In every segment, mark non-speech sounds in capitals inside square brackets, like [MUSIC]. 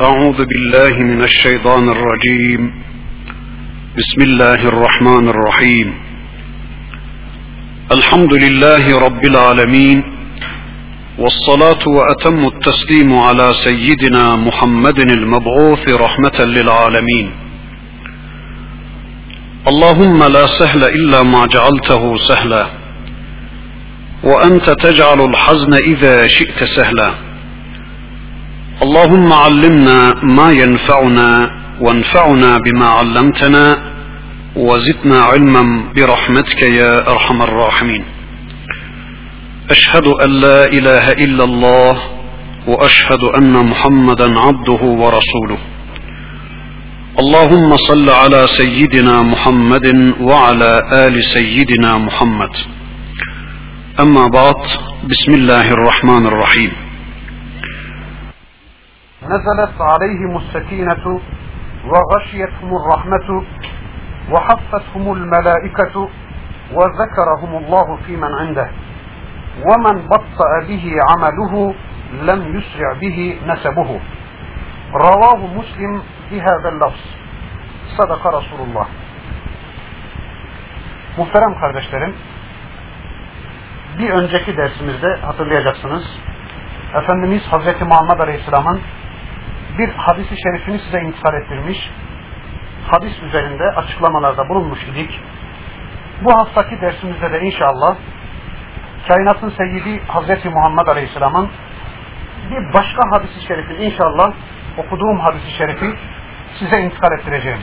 أعوذ بالله من الشيطان الرجيم. بسم الله الرحمن الرحيم. الحمد لله رب العالمين والصلاة وأتم التسليم على سيدنا محمد المبعوث رحمة للعالمين. اللهم لا سهل إلا ما جعلته سهلا وأنت تجعل الحزن إذا شئت سهلا. اللهم علمنا ما ينفعنا وانفعنا بما علمتنا وزدنا علما برحمتك يا أرحم الراحمين. أشهد أن لا إله إلا الله وأشهد أن محمدا عبده ورسوله. اللهم صل على سيدنا محمد وعلى آل سيدنا محمد. أما بعد بسم الله الرحمن الرحيم. نزلت عليهم السكينة وغشيتهم الرحمة وحفتهم الملائكة وذكرهم الله في من عنده. ومن بطأ به عمله لم يسرع به نسبه. رواه مسلم بهذا اللفظ. صدق رسول الله. Muhterem kardeşlerim, bir önceki dersimizde hatırlayacaksınız, Efendimiz Hazreti Muhammed Aleyhisselam'ın bir hadisi şerifini size intikal ettirmiş, hadis üzerinde açıklamalarda bulunmuş idik. Bu haftaki dersimizde de inşallah kainatın seyyidi Hazreti Muhammed Aleyhisselam'ın bir başka hadisi şerifini inşallah okuduğum hadisi şerifi size intikal ettireceğim.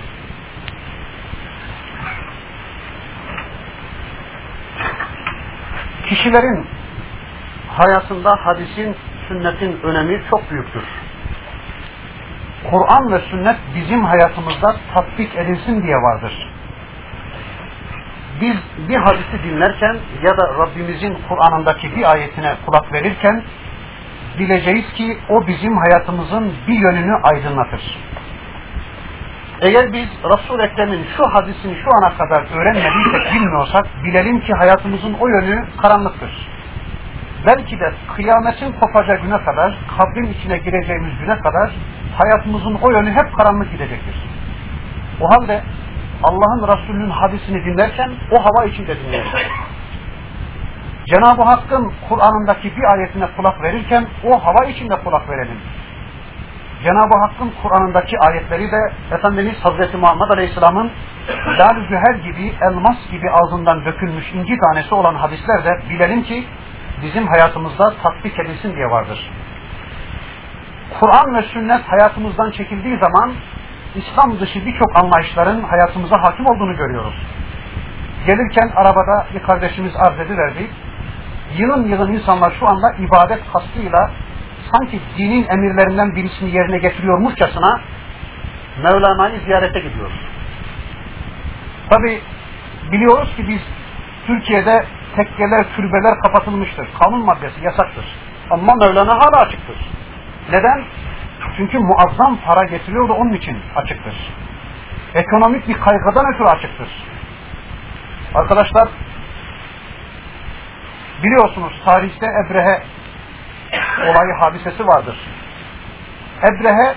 Kişilerin hayatında hadisin, sünnetin önemi çok büyüktür. Kur'an ve sünnet bizim hayatımızda tatbik edilsin diye vardır. Biz bir hadisi dinlerken ya da Rabbimizin Kur'an'ındaki bir ayetine kulak verirken bileceğiz ki o bizim hayatımızın bir yönünü aydınlatır. Eğer biz Resul Ekrem'in şu hadisini şu ana kadar öğrenmediysek, bilmiyorsak bilelim ki hayatımızın o yönü karanlıktır. Belki de kıyametin kopacağı güne kadar, kabrin içine gireceğimiz güne kadar hayatımızın o yönü hep karanlık gidecektir. O halde Allah'ın Resulü'nün hadisini dinlerken o hava içinde dinleyelim. Cenab-ı Hakk'ın Kur'an'ındaki bir ayetine kulak verirken o hava içinde kulak verelim. Cenab-ı Hakk'ın Kur'an'ındaki ayetleri de Efendimiz Hazreti Muhammed Aleyhisselam'ın lal güher gibi, elmas gibi ağzından dökülmüş inci tanesi olan hadisler de bilelim ki bizim hayatımızda tatbik edilsin diye vardır. Kur'an ve sünnet hayatımızdan çekildiği zaman İslam dışı birçok anlayışların hayatımıza hakim olduğunu görüyoruz. Gelirken arabada bir kardeşimiz arz ediverdi. Yılın yılın insanlar şu anda ibadet kastıyla sanki dinin emirlerinden birisini yerine getiriyormuşçasına Mevlana'yı ziyarete gidiyoruz. Tabi biliyoruz ki biz Türkiye'de tekkeler, türbeler kapatılmıştır. Kanun maddesi yasaktır. Ama Mevlana hala açıktır. Neden? Çünkü muazzam para getiriyor da onun için açıktır. Ekonomik bir kaygıdan ötürü açıktır. Arkadaşlar biliyorsunuz tarihte Ebrehe olayı hadisesi vardır. Ebrehe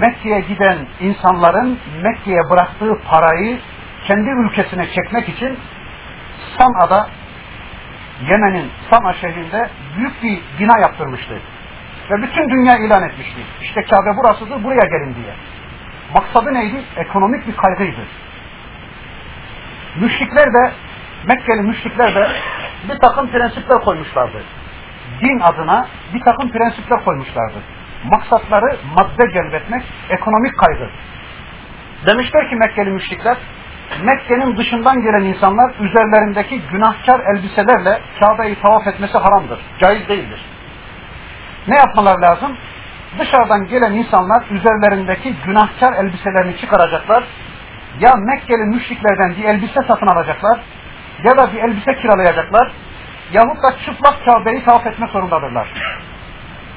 Mekke'ye giden insanların Mekke'ye bıraktığı parayı kendi ülkesine çekmek için San'a'da Yemen'in Sana şehrinde büyük bir bina yaptırmıştı. Ve bütün dünya ilan etmişti. İşte Kabe burasıdır, buraya gelin diye. Maksadı neydi? Ekonomik bir kaygıydı. Müşrikler de, Mekkeli müşrikler de bir takım prensipler koymuşlardı. Din adına bir takım prensipler koymuşlardı. Maksatları madde celbetmek, ekonomik kaygı. Demişler ki Mekkeli müşrikler, Mekke'nin dışından gelen insanlar üzerlerindeki günahkar elbiselerle Kabe'yi tavaf etmesi haramdır. Caiz değildir. Ne yapmalar lazım? Dışarıdan gelen insanlar üzerlerindeki günahkar elbiselerini çıkaracaklar. Ya Mekkeli müşriklerden bir elbise satın alacaklar ya da bir elbise kiralayacaklar yahut da çıplak Kabe'yi tavaf etmek zorundadırlar.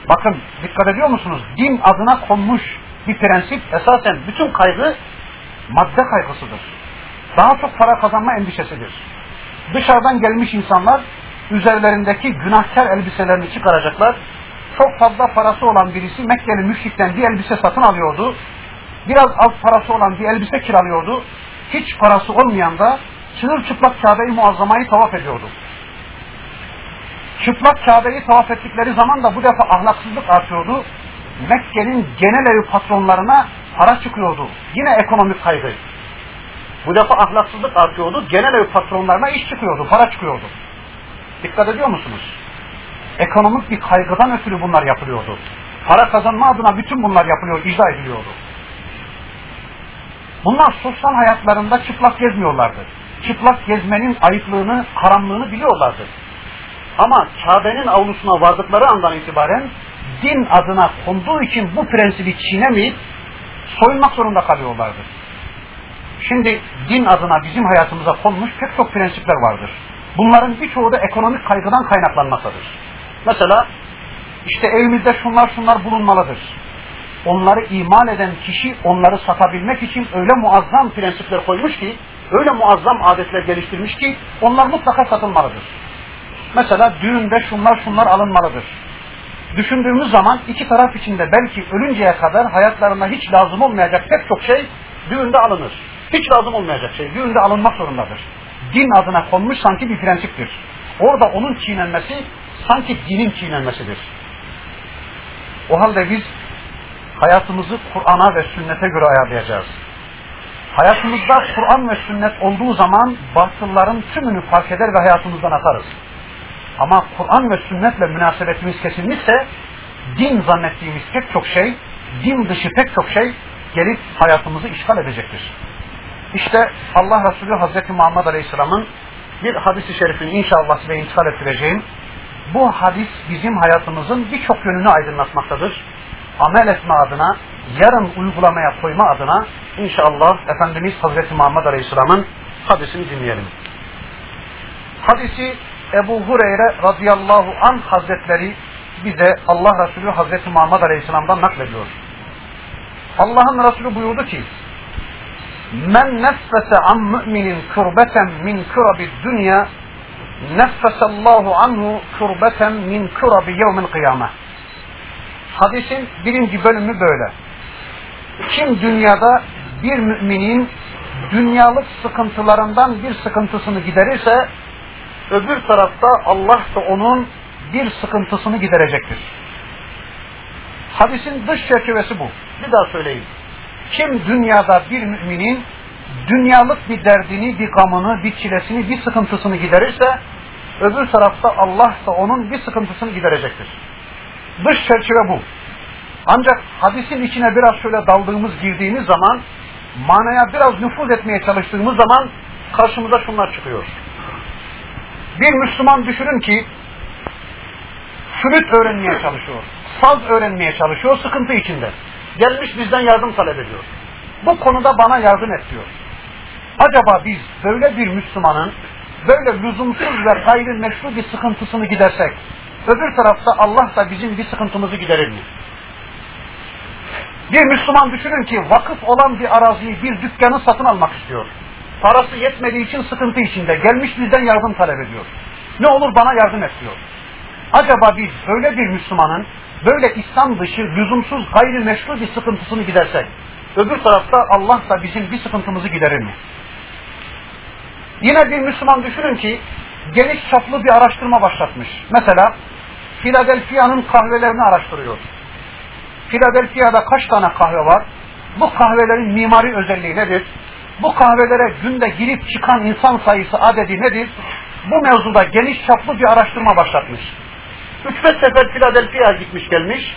Bakın dikkat ediyor musunuz? Din adına konmuş bir prensip esasen bütün kaygı madde kaygısıdır. Daha çok para kazanma endişesidir. Dışarıdan gelmiş insanlar üzerlerindeki günahkar elbiselerini çıkaracaklar çok fazla parası olan birisi Mekkeli müşrikten bir elbise satın alıyordu. Biraz az parası olan bir elbise kiralıyordu. Hiç parası olmayan da çırılçıplak Kabe-i Muazzama'yı tavaf ediyordu. Çıplak Kabe'yi tavaf ettikleri zaman da bu defa ahlaksızlık artıyordu. Mekke'nin genel evi patronlarına para çıkıyordu. Yine ekonomik kaygı. Bu defa ahlaksızlık artıyordu. Genel ev patronlarına iş çıkıyordu, para çıkıyordu. Dikkat ediyor musunuz? Ekonomik bir kaygıdan ötürü bunlar yapılıyordu. Para kazanma adına bütün bunlar yapılıyor, icra ediliyordu. Bunlar sosyal hayatlarında çıplak gezmiyorlardı. Çıplak gezmenin ayıplığını, haramlığını biliyorlardı. Ama Kabe'nin avlusuna vardıkları andan itibaren din adına konduğu için bu prensibi çiğnemeyip soyunmak zorunda kalıyorlardı. Şimdi din adına bizim hayatımıza konmuş pek çok prensipler vardır. Bunların birçoğu da ekonomik kaygıdan kaynaklanmaktadır. Mesela işte evimizde şunlar şunlar bulunmalıdır. Onları imal eden kişi onları satabilmek için öyle muazzam prensipler koymuş ki, öyle muazzam adetler geliştirmiş ki onlar mutlaka satılmalıdır. Mesela düğünde şunlar şunlar alınmalıdır. Düşündüğümüz zaman iki taraf içinde belki ölünceye kadar hayatlarında hiç lazım olmayacak pek çok şey düğünde alınır. Hiç lazım olmayacak şey düğünde alınmak zorundadır. Din adına konmuş sanki bir prensiptir. Orada onun çiğnenmesi sanki dinin çiğnenmesidir. O halde biz hayatımızı Kur'an'a ve sünnete göre ayarlayacağız. Hayatımızda Kur'an ve sünnet olduğu zaman batılların tümünü fark eder ve hayatımızdan atarız. Ama Kur'an ve sünnetle münasebetimiz kesinlikse din zannettiğimiz pek çok şey, din dışı pek çok şey gelip hayatımızı işgal edecektir. İşte Allah Resulü Hazreti Muhammed Aleyhisselam'ın bir hadisi şerifini inşallah size intikal ettireceğim. Bu hadis bizim hayatımızın birçok yönünü aydınlatmaktadır. Amel etme adına, yarın uygulamaya koyma adına inşallah Efendimiz Hazreti Muhammed Aleyhisselam'ın hadisini dinleyelim. Hadisi Ebu Hureyre radıyallahu an hazretleri bize Allah Resulü Hazreti Muhammed Aleyhisselam'dan naklediyor. Allah'ın Resulü buyurdu ki Men neffese an müminin kurbeten min kurabi dünya neffesallahu anhu kurbeten min kurabi yevmil kıyame. Hadisin birinci bölümü böyle. Kim dünyada bir müminin dünyalık sıkıntılarından bir sıkıntısını giderirse öbür tarafta Allah da onun bir sıkıntısını giderecektir. Hadisin dış çerçevesi bu. Bir daha söyleyeyim. Kim dünyada bir müminin dünyalık bir derdini, bir gamını, bir çilesini, bir sıkıntısını giderirse öbür tarafta Allah da onun bir sıkıntısını giderecektir. Dış çerçeve bu. Ancak hadisin içine biraz şöyle daldığımız, girdiğimiz zaman manaya biraz nüfuz etmeye çalıştığımız zaman karşımıza şunlar çıkıyor. Bir Müslüman düşünün ki flüt öğrenmeye çalışıyor, saz öğrenmeye çalışıyor, sıkıntı içinde. Gelmiş bizden yardım talep ediyor. Bu konuda bana yardım et diyor. Acaba biz böyle bir Müslümanın böyle lüzumsuz ve gayrimeşru bir sıkıntısını gidersek, öbür tarafta Allah da bizim bir sıkıntımızı giderir mi? Bir Müslüman düşünün ki vakıf olan bir araziyi, bir dükkanı satın almak istiyor. Parası yetmediği için sıkıntı içinde. Gelmiş bizden yardım talep ediyor. Ne olur bana yardım et diyor. Acaba biz böyle bir Müslümanın böyle İslam dışı, lüzumsuz, gayrimeşru bir sıkıntısını gidersek, öbür tarafta Allah da bizim bir sıkıntımızı giderir mi? Yine bir Müslüman düşünün ki geniş çaplı bir araştırma başlatmış. Mesela Philadelphia'nın kahvelerini araştırıyor. Philadelphia'da kaç tane kahve var? Bu kahvelerin mimari özelliği nedir? Bu kahvelere günde girip çıkan insan sayısı adedi nedir? Bu mevzuda geniş çaplı bir araştırma başlatmış. Üç beş sefer Philadelphia'ya gitmiş gelmiş.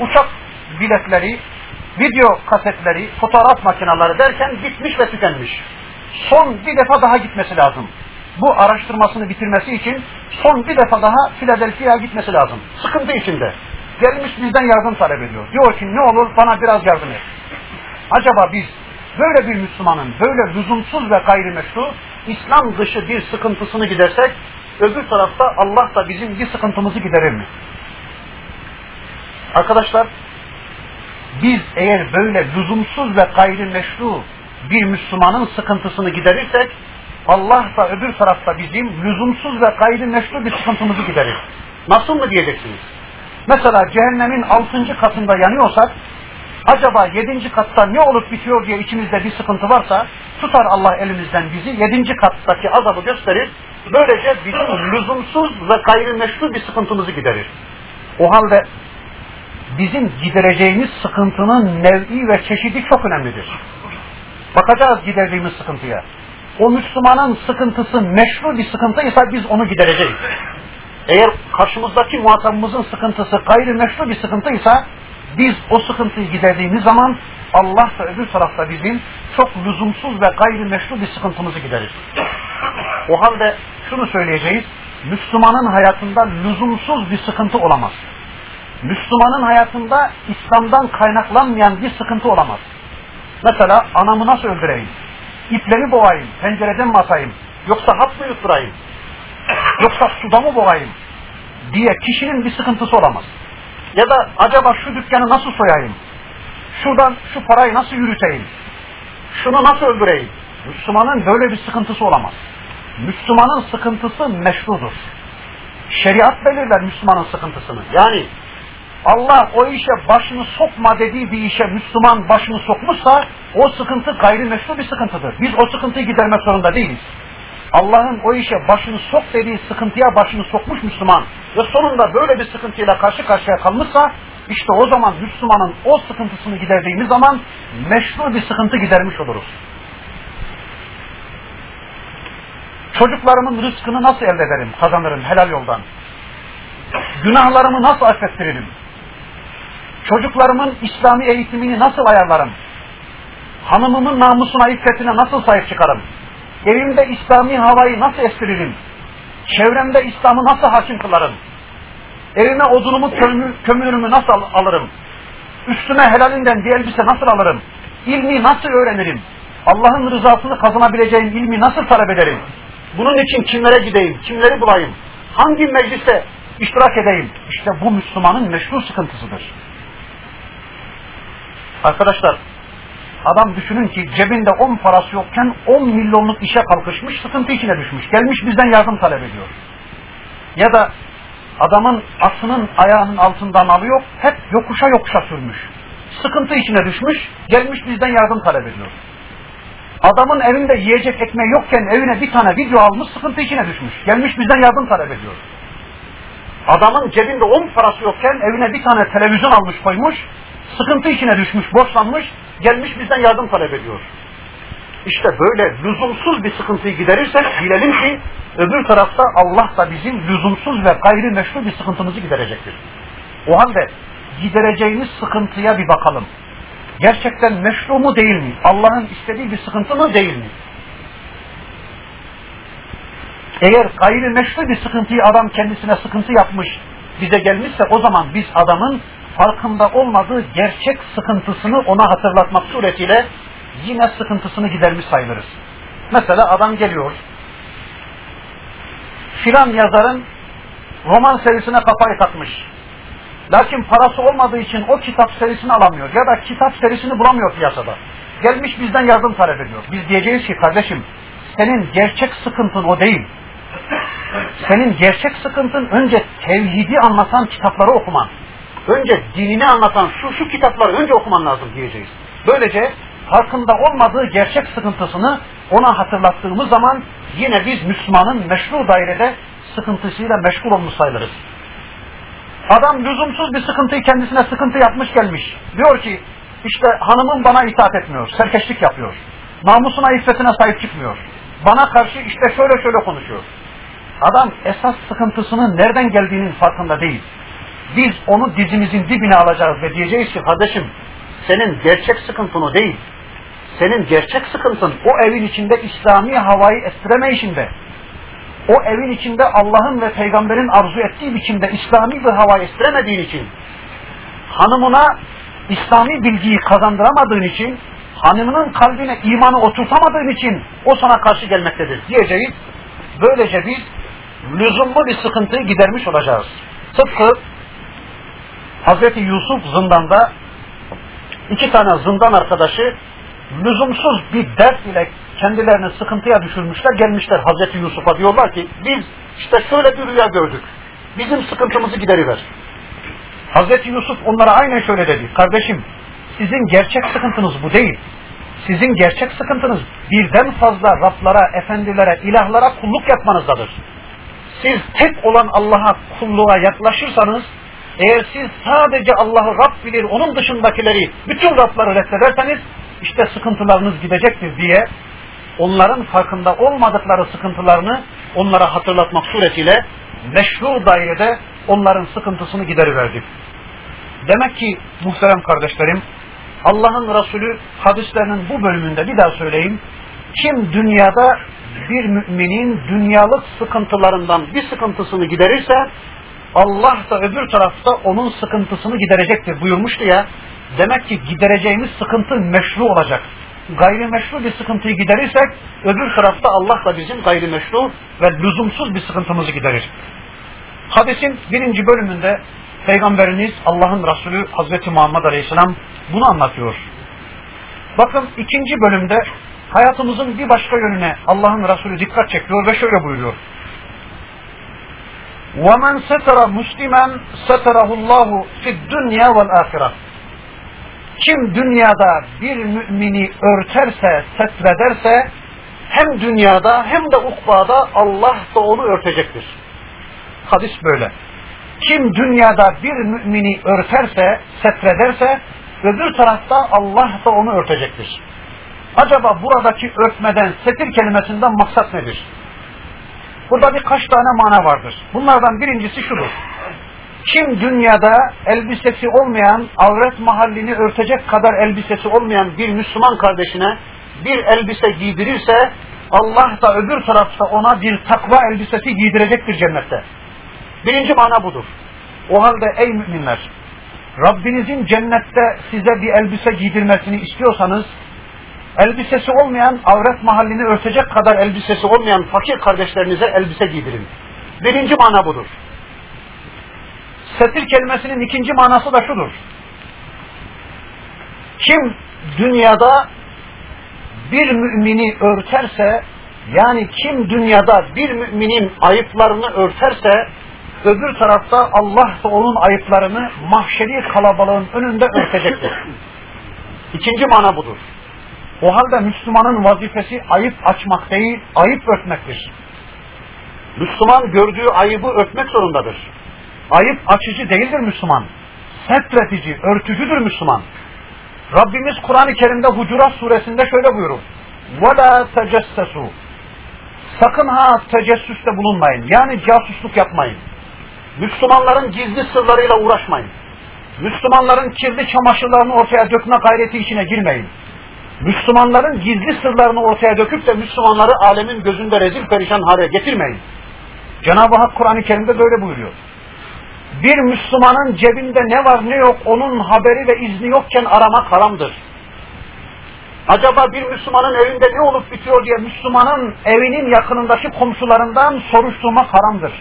Uçak biletleri, video kasetleri, fotoğraf makineleri derken bitmiş ve tükenmiş. Son bir defa daha gitmesi lazım. Bu araştırmasını bitirmesi için son bir defa daha Philadelphia'ya gitmesi lazım. Sıkıntı içinde. Gelmiş bizden yardım talep ediyor. Diyor ki ne olur bana biraz yardım et. Acaba biz böyle bir Müslümanın böyle lüzumsuz ve gayrimeşru İslam dışı bir sıkıntısını gidersek öbür tarafta Allah da bizim bir sıkıntımızı giderir mi? Arkadaşlar biz eğer böyle lüzumsuz ve gayrimeşru bir Müslümanın sıkıntısını giderirsek Allah da öbür tarafta bizim lüzumsuz ve gayrimeşru bir sıkıntımızı giderir. Nasıl mı diyeceksiniz? Mesela cehennemin altıncı katında yanıyorsak acaba yedinci katta ne olup bitiyor diye içimizde bir sıkıntı varsa tutar Allah elimizden bizi yedinci kattaki azabı gösterir. Böylece bizim lüzumsuz ve gayrimeşru bir sıkıntımızı giderir. O halde bizim gidereceğimiz sıkıntının nev'i ve çeşidi çok önemlidir. Bakacağız giderdiğimiz sıkıntıya. O Müslümanın sıkıntısı meşru bir sıkıntıysa biz onu gidereceğiz. Eğer karşımızdaki muhatabımızın sıkıntısı gayrimeşru bir sıkıntıysa biz o sıkıntıyı giderdiğimiz zaman Allah da öbür tarafta bizim çok lüzumsuz ve gayrimeşru bir sıkıntımızı giderir. O halde şunu söyleyeceğiz. Müslümanın hayatında lüzumsuz bir sıkıntı olamaz. Müslümanın hayatında İslam'dan kaynaklanmayan bir sıkıntı olamaz. Mesela anamı nasıl öldüreyim? İple mi boğayım? Pencereden mi atayım? Yoksa hap mı yutturayım? Yoksa suda mı boğayım? Diye kişinin bir sıkıntısı olamaz. Ya da acaba şu dükkanı nasıl soyayım? Şuradan şu parayı nasıl yürüteyim? Şunu nasıl öldüreyim? Müslümanın böyle bir sıkıntısı olamaz. Müslümanın sıkıntısı meşrudur. Şeriat belirler Müslümanın sıkıntısını. Yani Allah o işe başını sokma dediği bir işe Müslüman başını sokmuşsa o sıkıntı gayrimeşru bir sıkıntıdır. Biz o sıkıntıyı gidermek zorunda değiliz. Allah'ın o işe başını sok dediği sıkıntıya başını sokmuş Müslüman ve sonunda böyle bir sıkıntıyla karşı karşıya kalmışsa işte o zaman Müslümanın o sıkıntısını giderdiğimiz zaman meşru bir sıkıntı gidermiş oluruz. Çocuklarımın rızkını nasıl elde ederim, kazanırım helal yoldan? Günahlarımı nasıl affettiririm? Çocuklarımın İslami eğitimini nasıl ayarlarım? Hanımımın namusuna, iffetine nasıl sahip çıkarım? Evimde İslami havayı nasıl estiririm? Çevremde İslam'ı nasıl hakim kılarım? Evime odunumu, kömür, kömürümü nasıl al alırım? Üstüme helalinden bir elbise nasıl alırım? İlmi nasıl öğrenirim? Allah'ın rızasını kazanabileceğim ilmi nasıl talep ederim? Bunun için kimlere gideyim, kimleri bulayım? Hangi meclise iştirak edeyim? İşte bu Müslümanın meşru sıkıntısıdır. Arkadaşlar, adam düşünün ki cebinde 10 parası yokken 10 milyonluk işe kalkışmış, sıkıntı içine düşmüş. Gelmiş bizden yardım talep ediyor. Ya da adamın asının ayağının altından alıyor, hep yokuşa yokuşa sürmüş. Sıkıntı içine düşmüş, gelmiş bizden yardım talep ediyor. Adamın evinde yiyecek ekmeği yokken evine bir tane video almış, sıkıntı içine düşmüş. Gelmiş bizden yardım talep ediyor. Adamın cebinde 10 parası yokken evine bir tane televizyon almış koymuş, sıkıntı içine düşmüş, borçlanmış, gelmiş bizden yardım talep ediyor. İşte böyle lüzumsuz bir sıkıntıyı giderirsek bilelim ki öbür tarafta Allah da bizim lüzumsuz ve gayrimeşru bir sıkıntımızı giderecektir. O halde gidereceğimiz sıkıntıya bir bakalım. Gerçekten meşru mu değil mi? Allah'ın istediği bir sıkıntı mı değil mi? Eğer gayrimeşru bir sıkıntıyı adam kendisine sıkıntı yapmış, bize gelmişse o zaman biz adamın farkında olmadığı gerçek sıkıntısını ona hatırlatmak suretiyle yine sıkıntısını gidermiş sayılırız. Mesela adam geliyor, filan yazarın roman serisine kafayı takmış. Lakin parası olmadığı için o kitap serisini alamıyor ya da kitap serisini bulamıyor piyasada. Gelmiş bizden yardım talep ediyor. Biz diyeceğiz ki kardeşim senin gerçek sıkıntın o değil. Senin gerçek sıkıntın önce tevhidi anlatan kitapları okuman. Önce dinini anlatan şu şu kitapları önce okuman lazım diyeceğiz. Böylece farkında olmadığı gerçek sıkıntısını ona hatırlattığımız zaman yine biz Müslümanın meşru dairede sıkıntısıyla meşgul olmuş sayılırız. Adam lüzumsuz bir sıkıntıyı kendisine sıkıntı yapmış gelmiş. Diyor ki işte hanımım bana itaat etmiyor, serkeşlik yapıyor. Namusuna, iffetine sahip çıkmıyor. Bana karşı işte şöyle şöyle konuşuyor. Adam esas sıkıntısının nereden geldiğinin farkında değil. Biz onu dizimizin dibine alacağız ve diyeceğiz ki kardeşim senin gerçek sıkıntın o değil. Senin gerçek sıkıntın o evin içinde İslami havayı estiremeyişinde. O evin içinde Allah'ın ve peygamberin arzu ettiği biçimde İslami bir hava estiremediğin için, hanımına İslami bilgiyi kazandıramadığın için, hanımının kalbine imanı oturtamadığın için o sana karşı gelmektedir diyeceğiz. Böylece biz lüzumlu bir sıkıntıyı gidermiş olacağız. Tıpkı Hz. Yusuf zindanda iki tane zindan arkadaşı lüzumsuz bir dert ile kendilerini sıkıntıya düşürmüşler, gelmişler Hazreti Yusuf'a diyorlar ki biz işte şöyle bir rüya gördük. Bizim sıkıntımızı gideriver. Hazreti Yusuf onlara aynen şöyle dedi. Kardeşim sizin gerçek sıkıntınız bu değil. Sizin gerçek sıkıntınız birden fazla Rablara, efendilere, ilahlara kulluk yapmanızdadır. Siz tek olan Allah'a kulluğa yaklaşırsanız, eğer siz sadece Allah'ı Rab bilir, onun dışındakileri, bütün Rabları reddederseniz, işte sıkıntılarınız gidecektir diye onların farkında olmadıkları sıkıntılarını onlara hatırlatmak suretiyle meşru dairede onların sıkıntısını gideriverdik. Demek ki muhterem kardeşlerim Allah'ın Resulü hadislerinin bu bölümünde bir daha söyleyeyim. Kim dünyada bir müminin dünyalık sıkıntılarından bir sıkıntısını giderirse Allah da öbür tarafta onun sıkıntısını giderecektir buyurmuştu ya. Demek ki gidereceğimiz sıkıntı meşru olacak. Gayrimeşru bir sıkıntıyı giderirsek öbür tarafta Allah da bizim gayrimeşru ve lüzumsuz bir sıkıntımızı giderir. Hadisin birinci bölümünde Peygamberimiz Allah'ın Resulü Hazreti Muhammed Aleyhisselam bunu anlatıyor. Bakın ikinci bölümde hayatımızın bir başka yönüne Allah'ın Resulü dikkat çekiyor ve şöyle buyuruyor. وَمَنْ سَتَرَ مُسْلِمًا سَتَرَهُ اللّٰهُ فِي الدُّنْيَا وَالْآخِرَةِ Kim dünyada bir mümini örterse, setrederse hem dünyada hem de ukbada Allah da onu örtecektir. Hadis böyle. Kim dünyada bir mümini örterse, setrederse öbür tarafta Allah da onu örtecektir. Acaba buradaki örtmeden, setir kelimesinden maksat nedir? Burada birkaç tane mana vardır. Bunlardan birincisi şudur. Kim dünyada elbisesi olmayan, avret mahallini örtecek kadar elbisesi olmayan bir Müslüman kardeşine bir elbise giydirirse Allah da öbür tarafta ona bir takva elbisesi giydirecektir cennette. Birinci mana budur. O halde ey müminler, Rabbinizin cennette size bir elbise giydirmesini istiyorsanız, elbisesi olmayan, avret mahallini örtecek kadar elbisesi olmayan fakir kardeşlerinize elbise giydirin. Birinci mana budur. Setir kelimesinin ikinci manası da şudur. Kim dünyada bir mümini örterse, yani kim dünyada bir müminin ayıplarını örterse, öbür tarafta Allah da onun ayıplarını mahşeri kalabalığın önünde örtecektir. İkinci mana budur. O halde Müslümanın vazifesi ayıp açmak değil, ayıp örtmektir. Müslüman gördüğü ayıbı örtmek zorundadır. Ayıp açıcı değildir Müslüman. Setretici, örtücüdür Müslüman. Rabbimiz Kur'an-ı Kerim'de Hucurat suresinde şöyle buyurur. وَلَا تَجَسَّسُوا Sakın ha tecessüste bulunmayın. Yani casusluk yapmayın. Müslümanların gizli sırlarıyla uğraşmayın. Müslümanların kirli çamaşırlarını ortaya dökme gayreti içine girmeyin. Müslümanların gizli sırlarını ortaya döküp de Müslümanları alemin gözünde rezil perişan hale getirmeyin. Cenab-ı Hak Kur'an-ı Kerim'de böyle buyuruyor. Bir Müslümanın cebinde ne var ne yok onun haberi ve izni yokken aramak haramdır. Acaba bir Müslümanın evinde ne olup bitiyor diye Müslümanın evinin yakınındaki komşularından soruşturmak haramdır.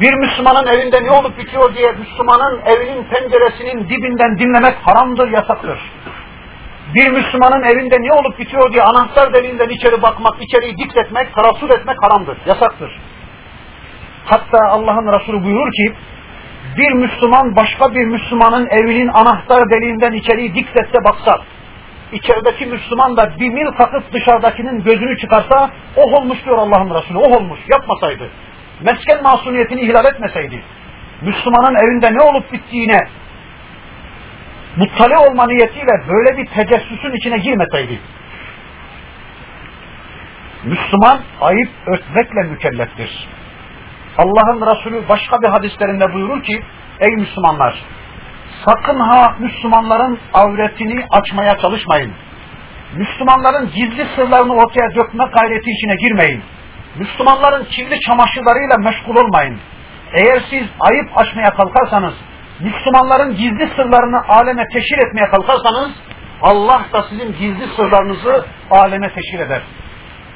Bir Müslümanın evinde ne olup bitiyor diye Müslümanın evinin penceresinin dibinden dinlemek haramdır, yasaktır. Bir Müslümanın evinde ne olup bitiyor diye anahtar deliğinden içeri bakmak, içeriği dikletmek, tarafsız etmek haramdır, yasaktır. Hatta Allah'ın Resulü buyurur ki, bir Müslüman başka bir Müslümanın evinin anahtar deliğinden içeriği dikletse baksa, içerideki Müslüman da bir mil takıp dışarıdakinin gözünü çıkarsa, oh olmuş diyor Allah'ın Resulü, oh olmuş, yapmasaydı mesken masumiyetini ihlal etmeseydi, Müslümanın evinde ne olup bittiğine muttali olma niyetiyle böyle bir tecessüsün içine girmeseydi, Müslüman ayıp örtmekle mükelleftir. Allah'ın Resulü başka bir hadislerinde buyurur ki, ey Müslümanlar, sakın ha Müslümanların avretini açmaya çalışmayın. Müslümanların gizli sırlarını ortaya dökme gayreti içine girmeyin. Müslümanların kirli çamaşırlarıyla meşgul olmayın. Eğer siz ayıp açmaya kalkarsanız, Müslümanların gizli sırlarını aleme teşhir etmeye kalkarsanız, Allah da sizin gizli sırlarınızı aleme teşhir eder.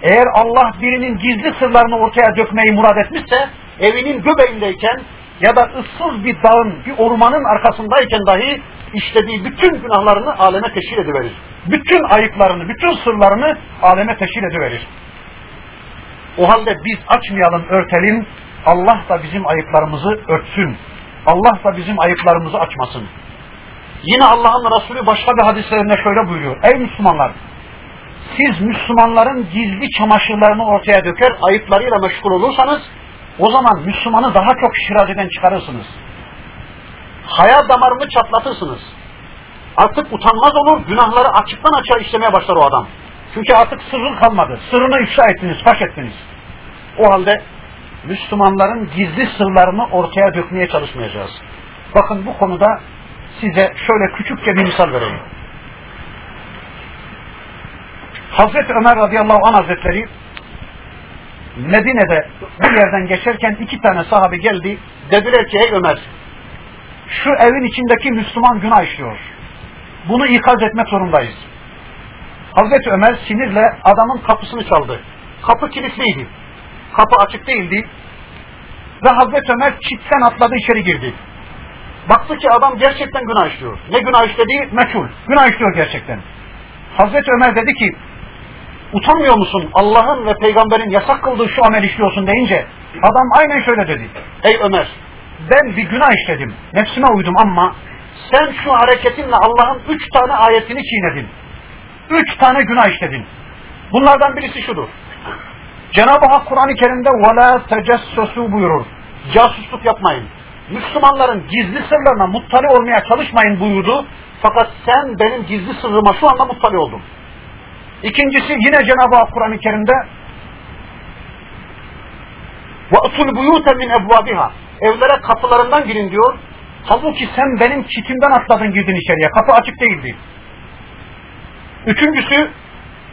Eğer Allah birinin gizli sırlarını ortaya dökmeyi murad etmişse, evinin göbeğindeyken ya da ıssız bir dağın, bir ormanın arkasındayken dahi işlediği bütün günahlarını aleme teşhir ediverir. Bütün ayıplarını, bütün sırlarını aleme teşhir ediverir. O halde biz açmayalım, örtelim. Allah da bizim ayıplarımızı örtsün. Allah da bizim ayıplarımızı açmasın. Yine Allah'ın Resulü başka bir hadislerinde şöyle buyuruyor. Ey Müslümanlar! Siz Müslümanların gizli çamaşırlarını ortaya döker, ayıplarıyla meşgul olursanız, o zaman Müslümanı daha çok şirazeden çıkarırsınız. Haya damarını çatlatırsınız. Artık utanmaz olur, günahları açıktan açığa işlemeye başlar o adam. Çünkü artık sırrın kalmadı. Sırrını ifşa ettiniz, faş ettiniz. O halde Müslümanların gizli sırlarını ortaya dökmeye çalışmayacağız. Bakın bu konuda size şöyle küçükçe bir misal vereyim. Hazreti Ömer radıyallahu anh hazretleri Medine'de bir yerden geçerken iki tane sahabe geldi. Dediler ki ey Ömer şu evin içindeki Müslüman günah işliyor. Bunu ikaz etmek zorundayız. Hazreti Ömer sinirle adamın kapısını çaldı. Kapı kilitliydi. Kapı açık değildi. Ve Hazreti Ömer çitten atladı içeri girdi. Baktı ki adam gerçekten günah işliyor. Ne günah işlediği meçhul. Günah işliyor gerçekten. Hazreti Ömer dedi ki utanmıyor musun Allah'ın ve peygamberin yasak kıldığı şu amel işliyorsun deyince adam aynen şöyle dedi. Ey Ömer ben bir günah işledim. Nefsime uydum ama sen şu hareketinle Allah'ın üç tane ayetini çiğnedin. Üç tane günah işledin. Bunlardan birisi şudur. Cenab-ı Hak Kur'an-ı Kerim'de وَلَا تَجَسَّسُوا buyurur. Casusluk yapmayın. Müslümanların gizli sırlarına muttali olmaya çalışmayın buyurdu. Fakat sen benim gizli sırrıma şu anda muttali oldun. İkincisi yine Cenab-ı Hak Kur'an-ı Kerim'de وَاَصُلْ بُيُوتَ مِنْ اَبْوَابِهَا Evlere kapılarından girin diyor. Halbuki sen benim çitimden atladın girdin içeriye. Kapı açık değildi. Üçüncüsü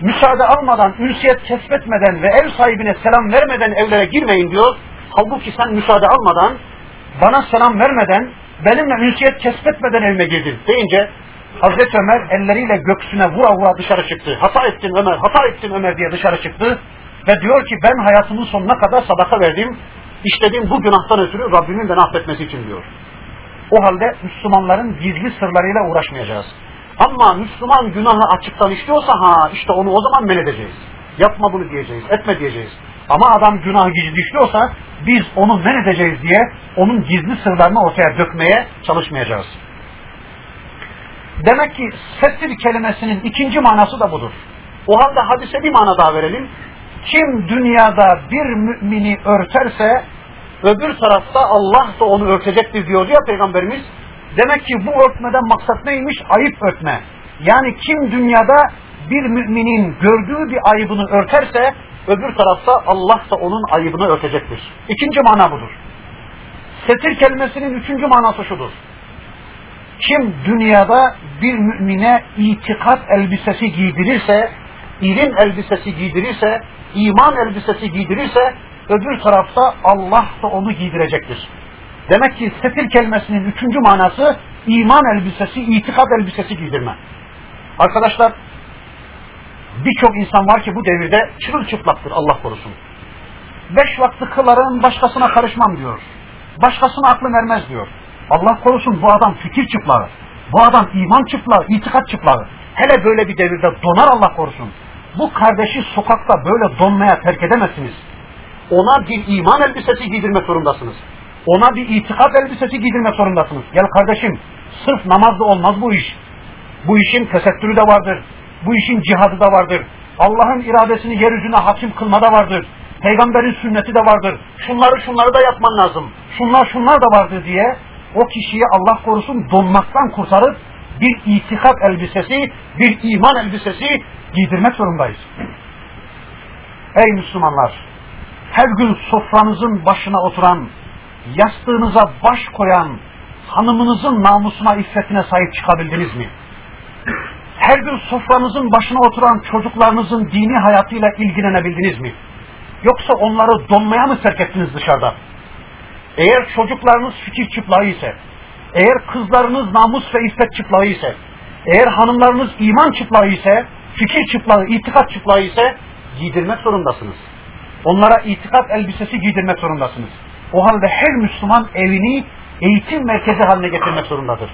müsaade almadan, ünsiyet kesbetmeden ve ev sahibine selam vermeden evlere girmeyin diyor. Halbuki sen müsaade almadan, bana selam vermeden, benimle ünsiyet kesbetmeden evime girdin deyince Hazreti Ömer elleriyle göksüne vura vura dışarı çıktı. Hata ettin Ömer, hata ettin Ömer diye dışarı çıktı. Ve diyor ki ben hayatımın sonuna kadar sadaka verdim. İşlediğim bu günahtan ötürü Rabbimin beni affetmesi için diyor. O halde Müslümanların gizli sırlarıyla uğraşmayacağız. Ama Müslüman günahı açıktan işliyorsa ha işte onu o zaman men edeceğiz. Yapma bunu diyeceğiz, etme diyeceğiz. Ama adam günahı gizli işliyorsa biz onu men edeceğiz diye onun gizli sırlarını ortaya dökmeye çalışmayacağız. Demek ki settir kelimesinin ikinci manası da budur. O halde hadise bir mana daha verelim. Kim dünyada bir mümini örterse öbür tarafta Allah da onu örtecektir diyor ya Peygamberimiz. Demek ki bu örtmeden maksat neymiş? Ayıp örtme. Yani kim dünyada bir müminin gördüğü bir ayıbını örterse öbür tarafta Allah da onun ayıbını örtecektir. İkinci mana budur. Setir kelimesinin üçüncü manası şudur. Kim dünyada bir mümine itikat elbisesi giydirirse, ilim elbisesi giydirirse, iman elbisesi giydirirse, öbür tarafta Allah da onu giydirecektir. Demek ki setir kelimesinin üçüncü manası iman elbisesi, itikat elbisesi giydirme. Arkadaşlar birçok insan var ki bu devirde çırılçıplaktır Allah korusun. Beş vakti kılarım başkasına karışmam diyor. Başkasına aklım ermez diyor. Allah korusun bu adam fikir çıplağı. Bu adam iman çıplağı, itikat çıplağı. Hele böyle bir devirde donar Allah korusun. Bu kardeşi sokakta böyle donmaya terk edemezsiniz. Ona bir iman elbisesi giydirmek zorundasınız. Ona bir itikat elbisesi giydirmek zorundasınız. Gel kardeşim, sırf namazda olmaz bu iş. Bu işin tesettürü de vardır. Bu işin cihadı da vardır. Allah'ın iradesini yeryüzüne hakim kılmada vardır. Peygamberin sünneti de vardır. Şunları şunları da yapman lazım. Şunlar şunlar da vardır diye o kişiyi Allah korusun donmaktan kurtarıp bir itikat elbisesi, bir iman elbisesi giydirmek zorundayız. Ey Müslümanlar! Her gün sofranızın başına oturan, yastığınıza baş koyan, hanımınızın namusuna, iffetine sahip çıkabildiniz mi? Her gün sofranızın başına oturan çocuklarınızın dini hayatıyla ilgilenebildiniz mi? Yoksa onları donmaya mı terk ettiniz dışarıda? Eğer çocuklarınız fikir çıplağı ise, eğer kızlarınız namus ve iffet çıplağı ise, eğer hanımlarınız iman çıplağı ise, fikir çıplağı, itikat çıplağı ise giydirmek zorundasınız. Onlara itikat elbisesi giydirmek zorundasınız. O halde her Müslüman evini eğitim merkezi haline getirmek zorundadır.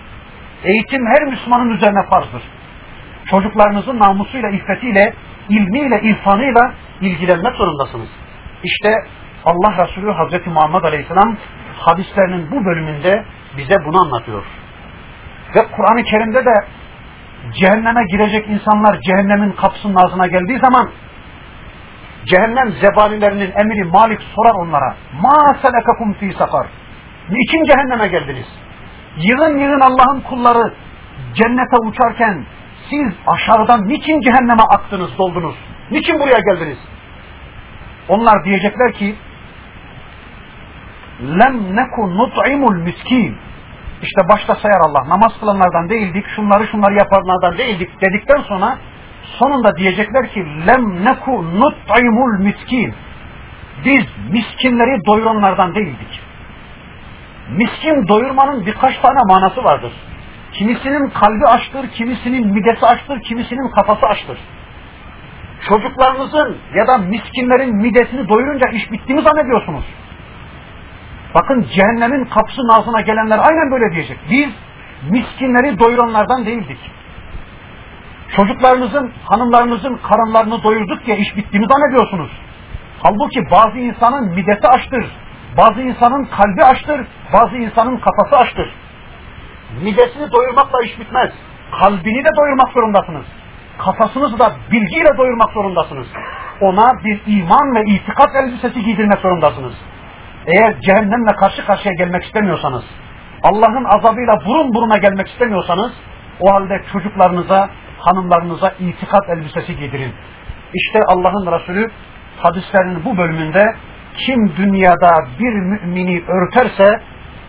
Eğitim her Müslümanın üzerine farzdır. Çocuklarınızın namusuyla, iffetiyle, ilmiyle, irfanıyla ilgilenmek zorundasınız. İşte Allah Resulü Hazreti Muhammed Aleyhisselam hadislerinin bu bölümünde bize bunu anlatıyor. Ve Kur'an-ı Kerim'de de cehenneme girecek insanlar cehennemin kapısının ağzına geldiği zaman cehennem zebanilerinin emiri Malik sorar onlara ma selekakum fi sakar niçin cehenneme geldiniz? Yığın yığın Allah'ın kulları cennete uçarken siz aşağıdan niçin cehenneme aktınız, doldunuz? Niçin buraya geldiniz? Onlar diyecekler ki lem neku nut'imul miskin işte başta sayar Allah namaz kılanlardan değildik, şunları şunları yapanlardan değildik dedikten sonra sonunda diyecekler ki lem neku nut'imul miskin biz miskinleri doyuranlardan değildik. Miskin doyurmanın birkaç tane manası vardır. Kimisinin kalbi açtır, kimisinin midesi açtır, kimisinin kafası açtır. Çocuklarınızın ya da miskinlerin midesini doyurunca iş bitti mi zannediyorsunuz? Bakın cehennemin kapısının ağzına gelenler aynen böyle diyecek. Biz miskinleri doyuranlardan değildik. Çocuklarınızın, hanımlarınızın karınlarını doyurduk diye iş bitti mi zannediyorsunuz? Halbuki bazı insanın midesi açtır, bazı insanın kalbi açtır, bazı insanın kafası açtır. Midesini doyurmakla iş bitmez. Kalbini de doyurmak zorundasınız. Kafasınızı da bilgiyle doyurmak zorundasınız. Ona bir iman ve itikat elbisesi giydirmek zorundasınız. Eğer cehennemle karşı karşıya gelmek istemiyorsanız, Allah'ın azabıyla burun buruna gelmek istemiyorsanız, o halde çocuklarınıza, hanımlarınıza itikat elbisesi giydirin. İşte Allah'ın Resulü hadislerinin bu bölümünde kim dünyada bir mümini örterse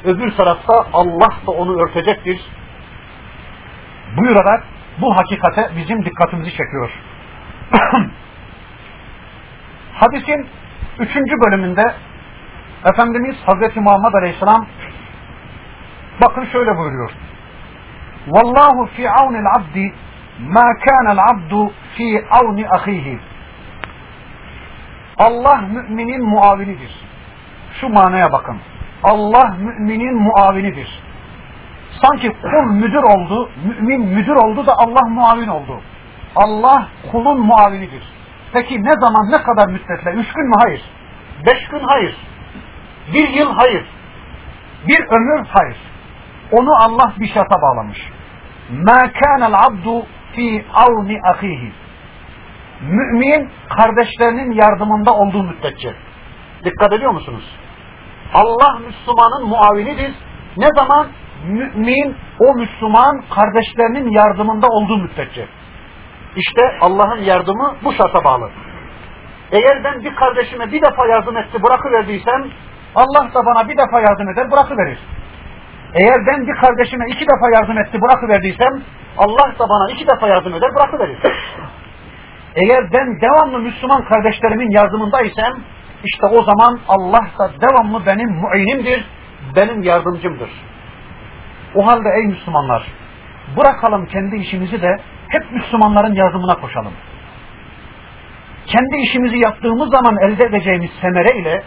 öbür tarafta Allah da onu örtecektir. Buyurarak bu hakikate bizim dikkatimizi çekiyor. [CLEARS THROAT] Hadisin üçüncü bölümünde Efendimiz Hazreti Muhammed Aleyhisselam bakın şöyle buyuruyor. Vallahu fi avnil abdi ma kana'l abdu fi avni ahihi. Allah müminin muavinidir. Şu manaya bakın. Allah müminin muavinidir. Sanki kul müdür oldu, mümin müdür oldu da Allah muavin oldu. Allah kulun muavinidir. Peki ne zaman, ne kadar müddetle? Üç gün mü? Hayır. Beş gün? Hayır. Bir yıl? Hayır. Bir ömür? Hayır. Onu Allah bir şarta bağlamış. مَا كَانَ الْعَبْدُ fi avni ahihi. Mümin kardeşlerinin yardımında olduğu müddetçe. Dikkat ediyor musunuz? Allah Müslümanın muavinidir. Ne zaman? Mümin o Müslüman kardeşlerinin yardımında olduğu müddetçe. İşte Allah'ın yardımı bu şarta bağlı. Eğer ben bir kardeşime bir defa yardım etti bırakıverdiysem Allah da bana bir defa yardım eder bırakıverir. Eğer ben bir kardeşime iki defa yardım etti bırakıverdiysem Allah da bana iki defa yardım eder bırakıverir. Eğer ben devamlı Müslüman kardeşlerimin yardımındaysam işte o zaman Allah da devamlı benim muinimdir, benim yardımcımdır. O halde ey Müslümanlar bırakalım kendi işimizi de hep Müslümanların yardımına koşalım. Kendi işimizi yaptığımız zaman elde edeceğimiz semere ile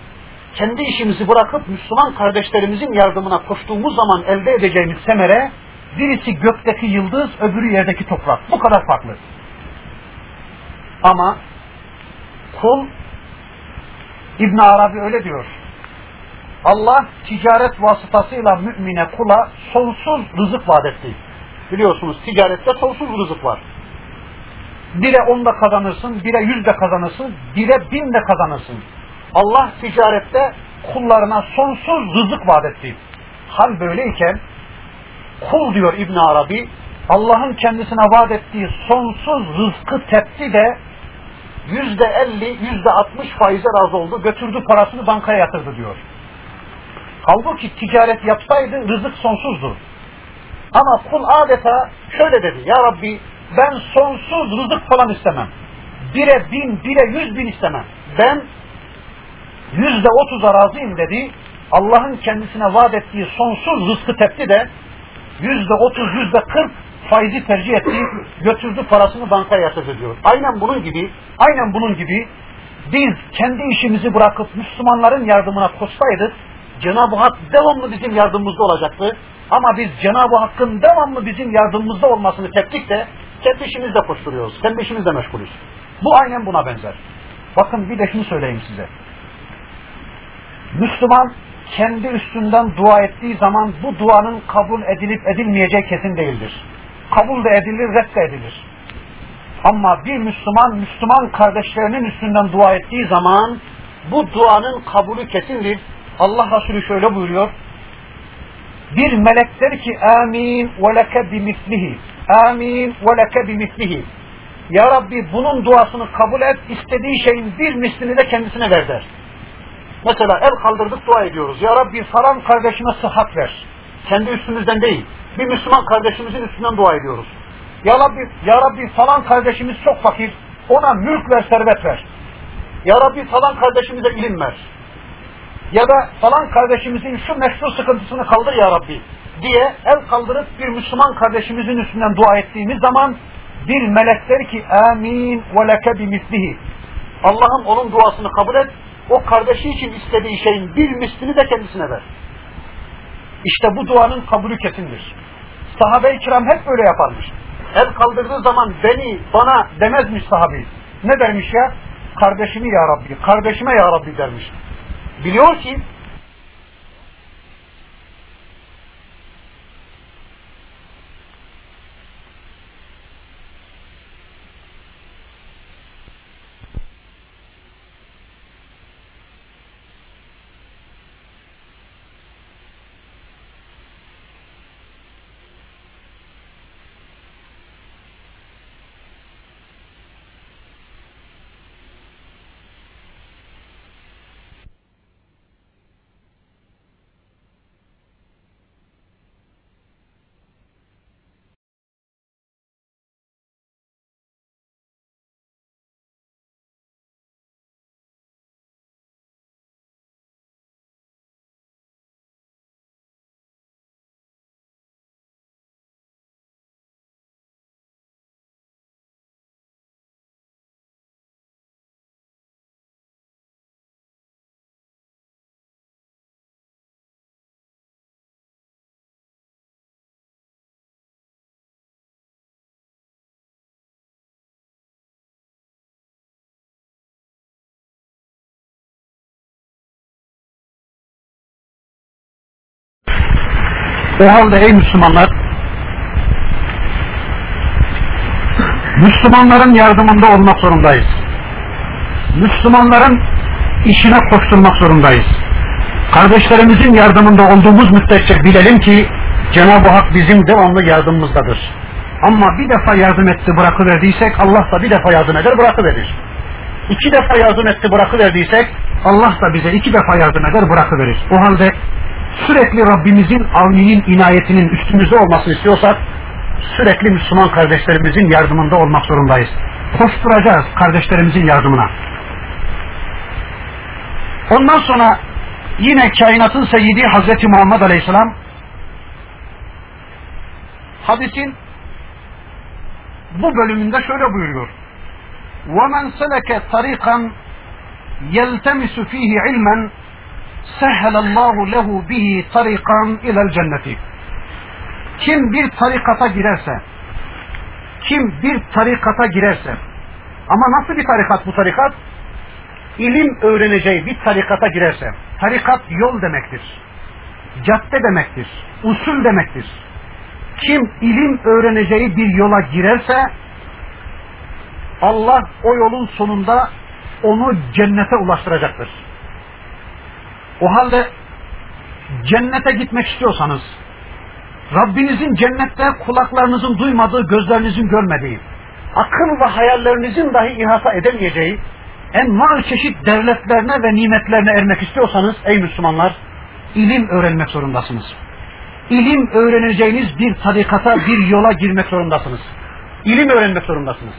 kendi işimizi bırakıp Müslüman kardeşlerimizin yardımına koştuğumuz zaman elde edeceğimiz semere birisi gökteki yıldız, öbürü yerdeki toprak. Bu kadar farklı. Ama kul İbn Arabi öyle diyor. Allah ticaret vasıtasıyla mümine kula sonsuz rızık vaat etti. Biliyorsunuz ticarette sonsuz rızık var. Bire onda kazanırsın, bire yüzde kazanırsın, bire bin de kazanırsın. Allah ticarette kullarına sonsuz rızık vaat etti. Hal böyleyken kul diyor İbn Arabi Allah'ın kendisine vaat ettiği sonsuz rızkı tepti de yüzde elli, yüzde altmış faize razı oldu. Götürdü parasını bankaya yatırdı diyor. Halbuki ticaret yapsaydı rızık sonsuzdu. Ama kul adeta şöyle dedi. Ya Rabbi ben sonsuz rızık falan istemem. Bire bin, bire yüz bin istemem. Ben yüzde otuza razıyım dedi. Allah'ın kendisine vaat ettiği sonsuz rızkı tepti de yüzde otuz, yüzde kırk faizi tercih etti, götürdü parasını bankaya yatırdı diyor. Aynen bunun gibi, aynen bunun gibi biz kendi işimizi bırakıp Müslümanların yardımına koşsaydık, Cenab-ı Hak devamlı bizim yardımımızda olacaktı. Ama biz Cenab-ı Hakk'ın devamlı bizim yardımımızda olmasını teptik de kendi işimizde koşturuyoruz, kendi işimizde meşgulüz. Bu aynen buna benzer. Bakın bir de şunu söyleyeyim size. Müslüman kendi üstünden dua ettiği zaman bu duanın kabul edilip edilmeyeceği kesin değildir. Kabul de edilir, red de edilir. Ama bir Müslüman, Müslüman kardeşlerinin üstünden dua ettiği zaman bu duanın kabulü kesindir. Allah Resulü şöyle buyuruyor. Bir melek der ki amin ve leke bimislihi. Amin ve leke bimislihi. Ya Rabbi bunun duasını kabul et, istediği şeyin bir mislini de kendisine ver der. Mesela el kaldırdık dua ediyoruz. Ya Rabbi falan kardeşime sıhhat ver. Kendi üstümüzden değil. Bir Müslüman kardeşimizin üstünden dua ediyoruz. Ya Rabbi, Ya Rabbi falan kardeşimiz çok fakir. Ona mülk ver, servet ver. Ya Rabbi falan kardeşimize ilim ver. Ya da falan kardeşimizin şu meşru sıkıntısını kaldır Ya Rabbi diye el kaldırıp bir Müslüman kardeşimizin üstünden dua ettiğimiz zaman bir melek der ki amin ve leke bimislihi. Allah'ım onun duasını kabul et. O kardeşi için istediği şeyin bir mislini de kendisine ver. İşte bu duanın kabulü kesindir. Sahabe-i kiram hep böyle yaparmış. El kaldırdığı zaman beni, bana demezmiş sahabi. Ne dermiş ya? Kardeşimi ya Rabbi, kardeşime ya Rabbi dermiş. Biliyor ki O halde ey Müslümanlar, Müslümanların yardımında olmak zorundayız. Müslümanların işine koşturmak zorundayız. Kardeşlerimizin yardımında olduğumuz müddetçe bilelim ki Cenab-ı Hak bizim devamlı yardımımızdadır. Ama bir defa yardım etti bırakıverdiysek Allah da bir defa yardım eder bırakıverir. İki defa yardım etti bırakıverdiysek Allah da bize iki defa yardım eder bırakıverir. O halde sürekli Rabbimizin avninin inayetinin üstümüzde olmasını istiyorsak sürekli Müslüman kardeşlerimizin yardımında olmak zorundayız. Koşturacağız kardeşlerimizin yardımına. Ondan sonra yine kainatın seyyidi Hazreti Muhammed Aleyhisselam hadisin bu bölümünde şöyle buyuruyor. وَمَنْ سَلَكَ طَرِيقًا يَلْتَمِسُ ف۪يهِ عِلْمًا sehhelallahu lehu bihi tarikan ilel cenneti. Kim bir tarikata girerse, kim bir tarikata girerse, ama nasıl bir tarikat bu tarikat? İlim öğreneceği bir tarikata girerse, tarikat yol demektir, cadde demektir, usul demektir. Kim ilim öğreneceği bir yola girerse, Allah o yolun sonunda onu cennete ulaştıracaktır. O halde cennete gitmek istiyorsanız, Rabbinizin cennette kulaklarınızın duymadığı, gözlerinizin görmediği, akıl ve hayallerinizin dahi ihata edemeyeceği, enva çeşit devletlerine ve nimetlerine ermek istiyorsanız ey Müslümanlar, ilim öğrenmek zorundasınız. İlim öğreneceğiniz bir tarikata, bir yola girmek zorundasınız. İlim öğrenmek zorundasınız.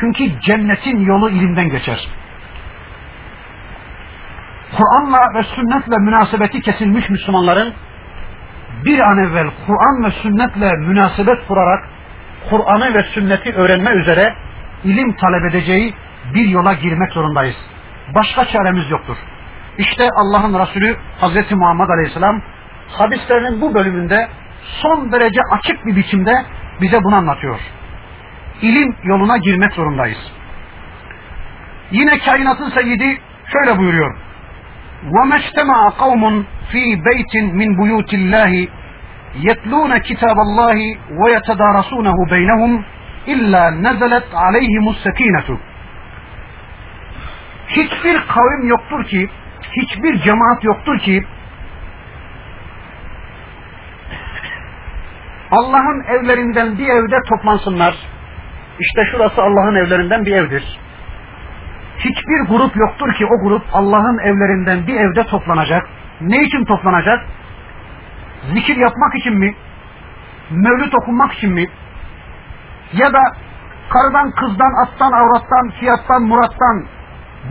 Çünkü cennetin yolu ilimden geçer. Kur'an'la ve sünnetle münasebeti kesilmiş Müslümanların bir an evvel Kur'an ve sünnetle münasebet kurarak Kur'an'ı ve sünneti öğrenme üzere ilim talep edeceği bir yola girmek zorundayız. Başka çaremiz yoktur. İşte Allah'ın Resulü Hazreti Muhammed Aleyhisselam hadislerinin bu bölümünde son derece açık bir biçimde bize bunu anlatıyor. İlim yoluna girmek zorundayız. Yine kainatın seyyidi şöyle buyuruyor. وَمَا اجْتَمَعَ قَوْمٌ fi beytin min buyutillahi yetlûne kitaballahi ve yetedârasûnehu beynehum illa nezelet aleyhimus sekinetu. Hiçbir kavim yoktur ki, hiçbir cemaat yoktur ki Allah'ın evlerinden bir evde toplansınlar. İşte şurası Allah'ın evlerinden bir evdir. Hiçbir grup yoktur ki o grup Allah'ın evlerinden bir evde toplanacak. Ne için toplanacak? Zikir yapmak için mi? Mevlüt okunmak için mi? Ya da karıdan, kızdan, attan, avrattan, fiyattan, murattan,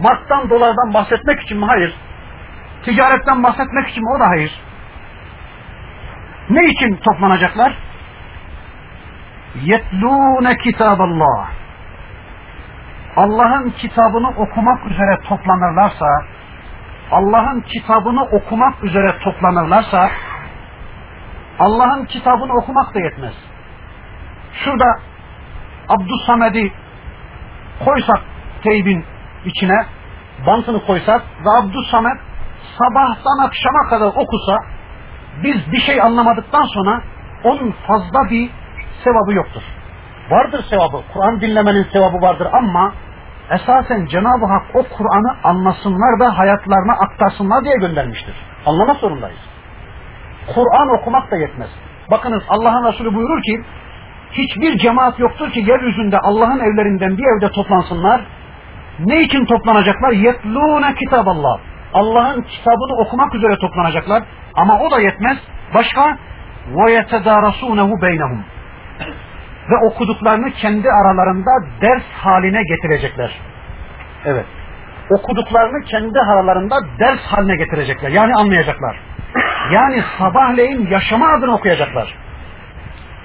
marktan, dolardan bahsetmek için mi? Hayır. Ticaretten bahsetmek için mi? O da hayır. Ne için toplanacaklar? Yetlûne kitaballah. Allah'ın kitabını okumak üzere toplanırlarsa, Allah'ın kitabını okumak üzere toplanırlarsa, Allah'ın kitabını okumak da yetmez. Şurada Abdüssamed'i koysak teybin içine, bantını koysak ve Abdüssamed sabahtan akşama kadar okusa, biz bir şey anlamadıktan sonra onun fazla bir sevabı yoktur. Vardır sevabı, Kur'an dinlemenin sevabı vardır ama esasen Cenab-ı Hak o Kur'an'ı anlasınlar ve hayatlarına aktarsınlar diye göndermiştir. Anlama zorundayız. Kur'an okumak da yetmez. Bakınız Allah'ın Resulü buyurur ki hiçbir cemaat yoktur ki yeryüzünde Allah'ın evlerinden bir evde toplansınlar. Ne için toplanacaklar? Yetlûne kitaballah. Allah'ın kitabını okumak üzere toplanacaklar. Ama o da yetmez. Başka? وَيَتَدَارَسُونَهُ بَيْنَهُمْ Ve okuduklarını kendi aralarında ders haline getirecekler. Evet. Okuduklarını kendi aralarında ders haline getirecekler. Yani anlayacaklar. Yani sabahleyin yaşama adına okuyacaklar.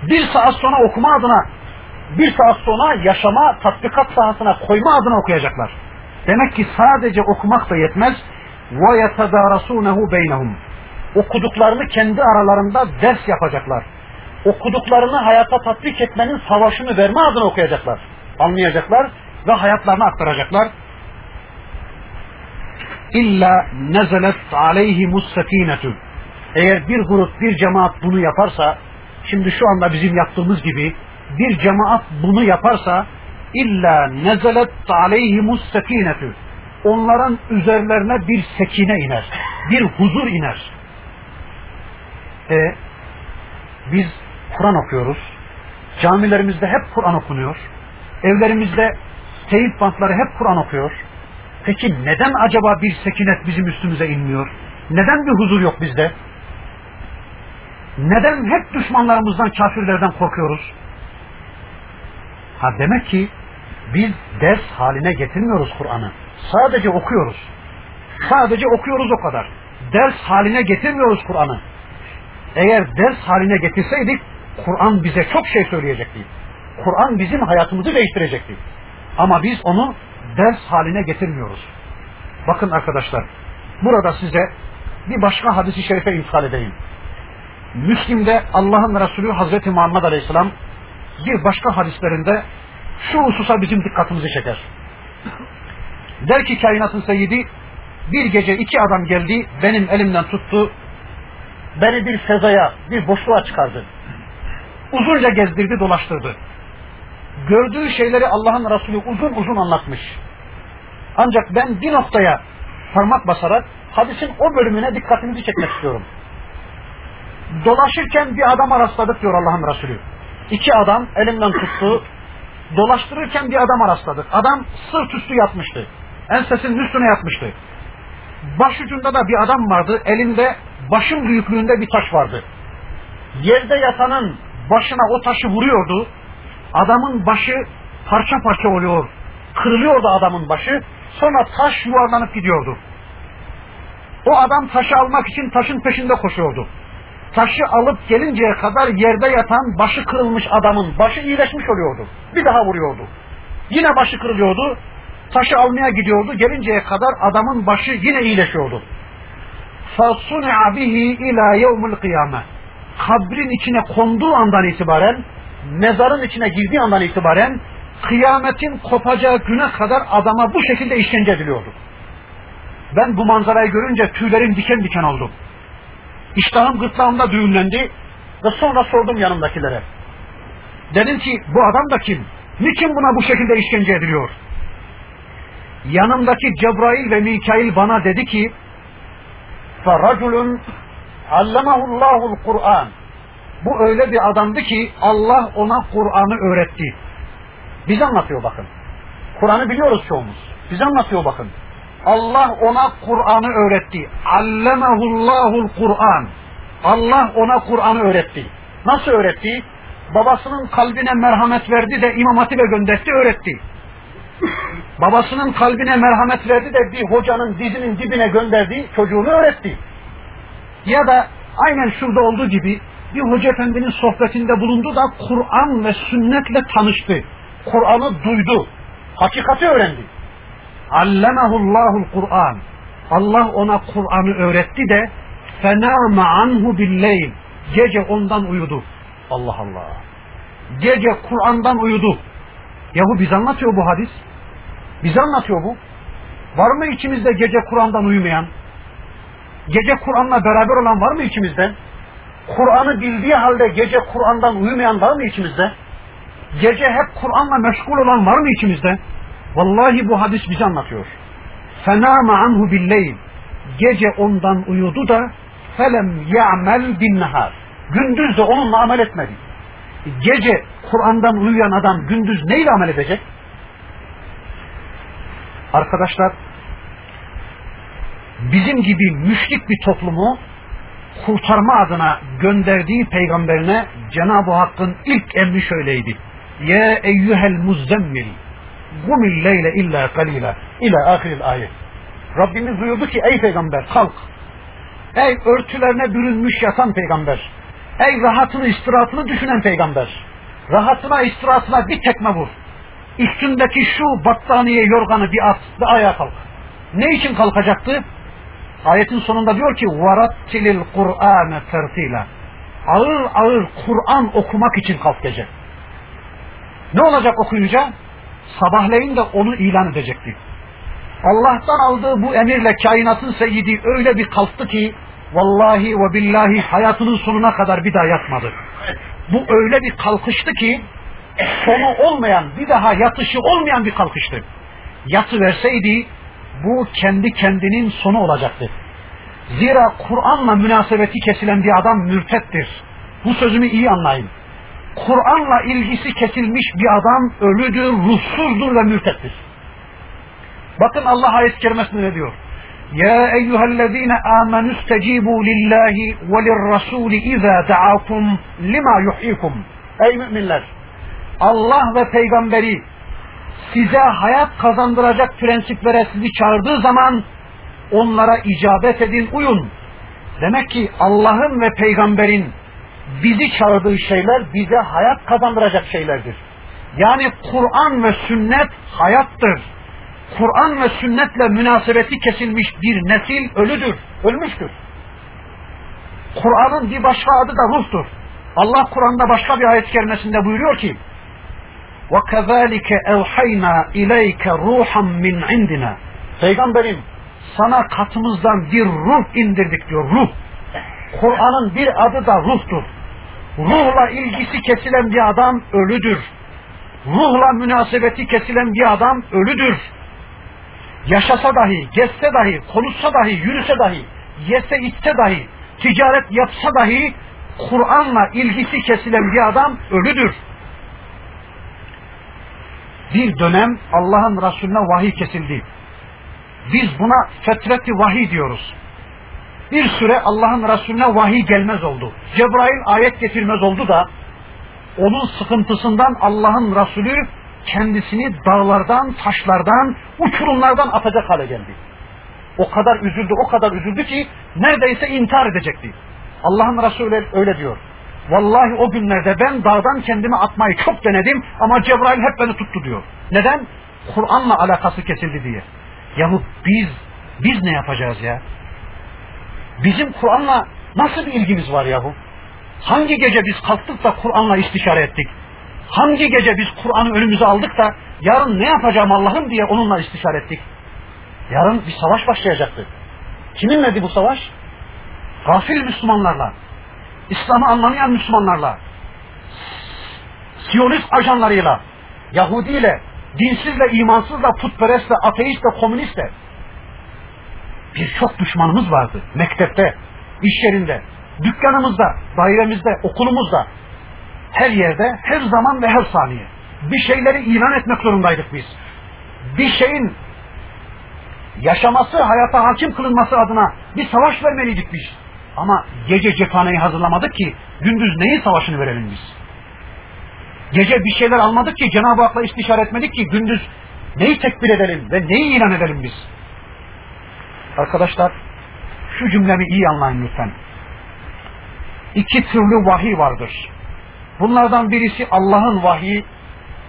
Bir saat sonra okuma adına, bir saat sonra yaşama, tatbikat sahasına koyma adına okuyacaklar. Demek ki sadece okumak da yetmez. وَيَتَدَارَسُونَهُ بَيْنَهُمْ Okuduklarını kendi aralarında ders yapacaklar. Okuduklarını hayata tatbik etmenin savaşını verme adına okuyacaklar. Anlayacaklar ve hayatlarına aktaracaklar. İlla nezelet aleyhimus sekinetu. Eğer bir grup, bir cemaat bunu yaparsa, şimdi şu anda bizim yaptığımız gibi bir cemaat bunu yaparsa illa nezelet aleyhimus sekinetu. Onların üzerlerine bir sekine iner. Bir huzur iner. E, biz Kur'an okuyoruz. Camilerimizde hep Kur'an okunuyor. Evlerimizde teyip bantları hep Kur'an okuyor. Peki neden acaba bir sekinet bizim üstümüze inmiyor? Neden bir huzur yok bizde? Neden hep düşmanlarımızdan, kafirlerden korkuyoruz? Ha demek ki biz ders haline getirmiyoruz Kur'an'ı. Sadece okuyoruz. Sadece okuyoruz o kadar. Ders haline getirmiyoruz Kur'an'ı. Eğer ders haline getirseydik Kur'an bize çok şey söyleyecekti. Kur'an bizim hayatımızı değiştirecekti. Ama biz onu ders haline getirmiyoruz. Bakın arkadaşlar, burada size bir başka hadisi şerife intikal edeyim. Müslim'de Allah'ın Resulü Hazreti Muhammed Aleyhisselam bir başka hadislerinde şu hususa bizim dikkatimizi çeker. Der ki kainatın seyyidi bir gece iki adam geldi benim elimden tuttu beni bir fezaya bir boşluğa çıkardı. Uzunca gezdirdi dolaştırdı. Gördüğü şeyleri Allah'ın Resulü uzun uzun anlatmış. Ancak ben bir noktaya parmak basarak hadisin o bölümüne dikkatinizi çekmek istiyorum. Dolaşırken bir adama rastladık diyor Allah'ın Resulü. İki adam elimden tuttu. Dolaştırırken bir adama rastladık. Adam sırt üstü yatmıştı. Ensesinin üstüne yatmıştı. Başucunda da bir adam vardı. Elinde başın büyüklüğünde bir taş vardı. Yerde yatanın başına o taşı vuruyordu. Adamın başı parça parça oluyor. Kırılıyordu adamın başı. Sonra taş yuvarlanıp gidiyordu. O adam taşı almak için taşın peşinde koşuyordu. Taşı alıp gelinceye kadar yerde yatan başı kırılmış adamın başı iyileşmiş oluyordu. Bir daha vuruyordu. Yine başı kırılıyordu. Taşı almaya gidiyordu. Gelinceye kadar adamın başı yine iyileşiyordu. فَصُنِعَ بِهِ اِلَى يَوْمُ الْقِيَامَةِ Kabrin içine konduğu andan itibaren, mezarın içine girdiği andan itibaren, kıyametin kopacağı güne kadar adama bu şekilde işkence ediliyordu. Ben bu manzarayı görünce tüylerim diken diken oldu. İştahım gırtlağımda düğümlendi ve sonra sordum yanımdakilere. Dedim ki bu adam da kim? Niçin buna bu şekilde işkence ediliyor? Yanımdaki Cebrail ve Mikail bana dedi ki فَرَجُلٌ Allamahullahul Kur'an. Bu öyle bir adamdı ki Allah ona Kur'an'ı öğretti. Biz anlatıyor bakın. Kur'an'ı biliyoruz çoğumuz. Biz anlatıyor bakın. Allah ona Kur'an'ı öğretti. Allamahullahul Kur'an. Allah ona Kur'an'ı öğretti. Nasıl öğretti? Babasının kalbine merhamet verdi de İmam Hatip'e gönderdi öğretti. Babasının kalbine merhamet verdi de bir hocanın dizinin dibine gönderdi çocuğunu öğretti. Ya da aynen şurada olduğu gibi bir hoca efendinin sohbetinde bulundu da Kur'an ve sünnetle tanıştı. Kur'an'ı duydu. Hakikati öğrendi. Allemehullahul Kur'an. Allah ona Kur'an'ı öğretti de fenâme anhu billeyl. Gece ondan uyudu. Allah Allah. Gece Kur'an'dan uyudu. Yahu biz anlatıyor bu hadis. Biz anlatıyor bu. Var mı içimizde gece Kur'an'dan uyumayan? Gece Kur'an'la beraber olan var mı içimizde? Kur'an'ı bildiği halde gece Kur'an'dan uyumayan var mı içimizde? Gece hep Kur'an'la meşgul olan var mı içimizde? Vallahi bu hadis bize anlatıyor. Fenâme anhu billeyl. Gece ondan uyudu da felem ya'mel bin. Gündüz de onunla amel etmedi. Gece Kur'an'dan uyuyan adam gündüz neyle amel edecek? Arkadaşlar bizim gibi müşrik bir toplumu kurtarma adına gönderdiği peygamberine Cenab-ı Hakk'ın ilk emri şöyleydi. Ya eyyuhel muzzemmil gumil leyle illa kalila ila ahiril ayet. Rabbimiz buyurdu ki ey peygamber kalk. Ey örtülerine bürünmüş yatan peygamber. Ey rahatını istirahatını düşünen peygamber. Rahatına istirahatına bir tekme vur. Üstündeki şu battaniye yorganı bir at ve ayağa kalk. Ne için kalkacaktı? Ayetin sonunda diyor ki varattilil Kur'ane tertila. Ağır ağır Kur'an okumak için kalk gece. Ne olacak okuyunca? Sabahleyin de onu ilan edecekti. Allah'tan aldığı bu emirle kainatın seyyidi öyle bir kalktı ki vallahi ve billahi hayatının sonuna kadar bir daha yatmadı. Bu öyle bir kalkıştı ki sonu olmayan, bir daha yatışı olmayan bir kalkıştı. Yatı verseydi bu kendi kendinin sonu olacaktı. Zira Kur'an'la münasebeti kesilen bir adam mürtettir. Bu sözümü iyi anlayın. Kur'an'la ilgisi kesilmiş bir adam ölüdür, ruhsuzdur ve mürtettir. Bakın Allah ayet-i kerimesinde ne diyor? Ya eyyühellezine amenü stecibu lillahi ve lirrasuli izâ da'akum lima yuhyikum. Ey müminler! Allah ve peygamberi size hayat kazandıracak prensiplere sizi çağırdığı zaman onlara icabet edin, uyun. Demek ki Allah'ın ve peygamberin bizi çağırdığı şeyler bize hayat kazandıracak şeylerdir. Yani Kur'an ve sünnet hayattır. Kur'an ve sünnetle münasebeti kesilmiş bir nesil ölüdür, ölmüştür. Kur'an'ın bir başka adı da ruhtur. Allah Kur'an'da başka bir ayet kerimesinde buyuruyor ki وَكَذَٰلِكَ اَوْحَيْنَا اِلَيْكَ رُوحًا مِنْ عِنْدِنَا Peygamberim sana katımızdan bir ruh indirdik diyor ruh. Kur'an'ın bir adı da ruhtur. Ruhla ilgisi kesilen bir adam ölüdür. Ruhla münasebeti kesilen bir adam ölüdür. Yaşasa dahi, gezse dahi, konuşsa dahi, yürüse dahi, yese içse dahi, ticaret yapsa dahi Kur'an'la ilgisi kesilen bir adam ölüdür. Bir dönem Allah'ın Resulüne vahiy kesildi. Biz buna fetreti vahiy diyoruz. Bir süre Allah'ın Resulüne vahiy gelmez oldu. Cebrail ayet getirmez oldu da onun sıkıntısından Allah'ın Resulü kendisini dağlardan, taşlardan, uçurumlardan atacak hale geldi. O kadar üzüldü, o kadar üzüldü ki neredeyse intihar edecekti. Allah'ın Resulü öyle diyor. Vallahi o günlerde ben dağdan kendimi atmayı çok denedim ama Cebrail hep beni tuttu diyor. Neden? Kur'an'la alakası kesildi diye. Yahu biz, biz ne yapacağız ya? Bizim Kur'an'la nasıl bir ilgimiz var yahu? Hangi gece biz kalktık da Kur'an'la istişare ettik? Hangi gece biz Kur'an'ı önümüze aldık da yarın ne yapacağım Allah'ım diye onunla istişare ettik? Yarın bir savaş başlayacaktı. Kiminledi bu savaş? gafil Müslümanlarla, İslam'ı anlamayan Müslümanlarla, Siyonist ajanlarıyla, Yahudiyle, dinsizle, imansızla, putperestle, ateistle, komünistle birçok düşmanımız vardı. Mektepte, iş yerinde, dükkanımızda, dairemizde, okulumuzda, her yerde, her zaman ve her saniye bir şeyleri ilan etmek zorundaydık biz. Bir şeyin yaşaması, hayata hakim kılınması adına bir savaş vermeliydik biz. Ama gece cephaneyi hazırlamadık ki gündüz neyin savaşını verelim biz? Gece bir şeyler almadık ki Cenab-ı Hak'la istişare etmedik ki gündüz neyi tekbir edelim ve neyi ilan edelim biz? Arkadaşlar şu cümlemi iyi anlayın lütfen. İki türlü vahiy vardır. Bunlardan birisi Allah'ın vahiyi,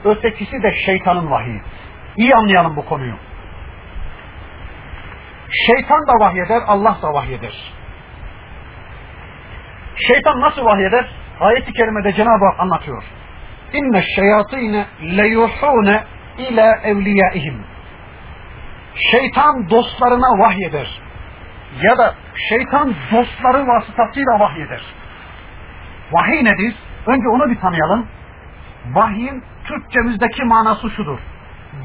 ötekisi de şeytanın vahiyi. İyi anlayalım bu konuyu. Şeytan da vahyeder, Allah da vahyeder. Şeytan nasıl vahyeder? Ayet-i kerimede Cenab-ı Hak anlatıyor. İnne şeyatine leyuhune ila evliyaihim. Şeytan dostlarına vahyeder. Ya da şeytan dostları vasıtasıyla vahyeder. Vahiy nedir? Önce onu bir tanıyalım. Vahyin Türkçemizdeki manası şudur.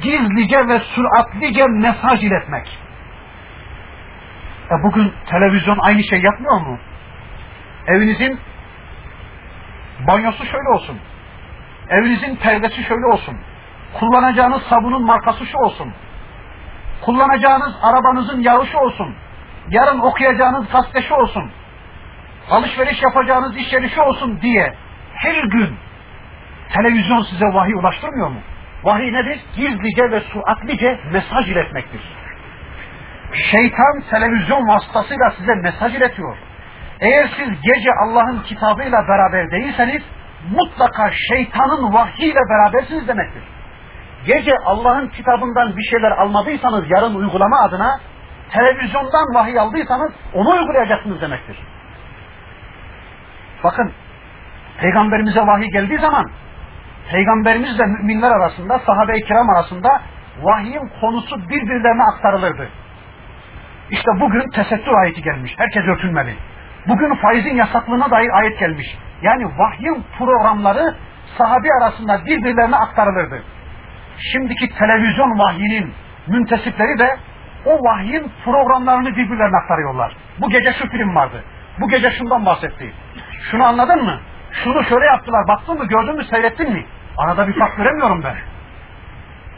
Gizlice ve süratlice mesaj iletmek. E bugün televizyon aynı şey yapmıyor mu? Evinizin banyosu şöyle olsun. Evinizin perdesi şöyle olsun. Kullanacağınız sabunun markası şu olsun. Kullanacağınız arabanızın yağı şu olsun. Yarın okuyacağınız gazete olsun. Alışveriş yapacağınız iş yeri şu olsun diye her gün televizyon size vahiy ulaştırmıyor mu? Vahiy nedir? Gizlice ve suatlice mesaj iletmektir. Şeytan televizyon vasıtasıyla size mesaj iletiyor. Eğer siz gece Allah'ın kitabıyla beraber değilseniz mutlaka şeytanın vahyiyle berabersiniz demektir. Gece Allah'ın kitabından bir şeyler almadıysanız yarın uygulama adına televizyondan vahiy aldıysanız onu uygulayacaksınız demektir. Bakın peygamberimize vahiy geldiği zaman peygamberimizle müminler arasında sahabe-i kiram arasında vahyin konusu birbirlerine aktarılırdı. İşte bugün tesettür ayeti gelmiş. Herkes örtünmeli. Bugün faizin yasaklığına dair ayet gelmiş. Yani vahyin programları sahabi arasında birbirlerine aktarılırdı. Şimdiki televizyon vahyinin müntesipleri de o vahyin programlarını birbirlerine aktarıyorlar. Bu gece şu film vardı. Bu gece şundan bahsetti. Şunu anladın mı? Şunu şöyle yaptılar. Baktın mı, gördün mü, seyrettin mi? Arada bir fark göremiyorum ben.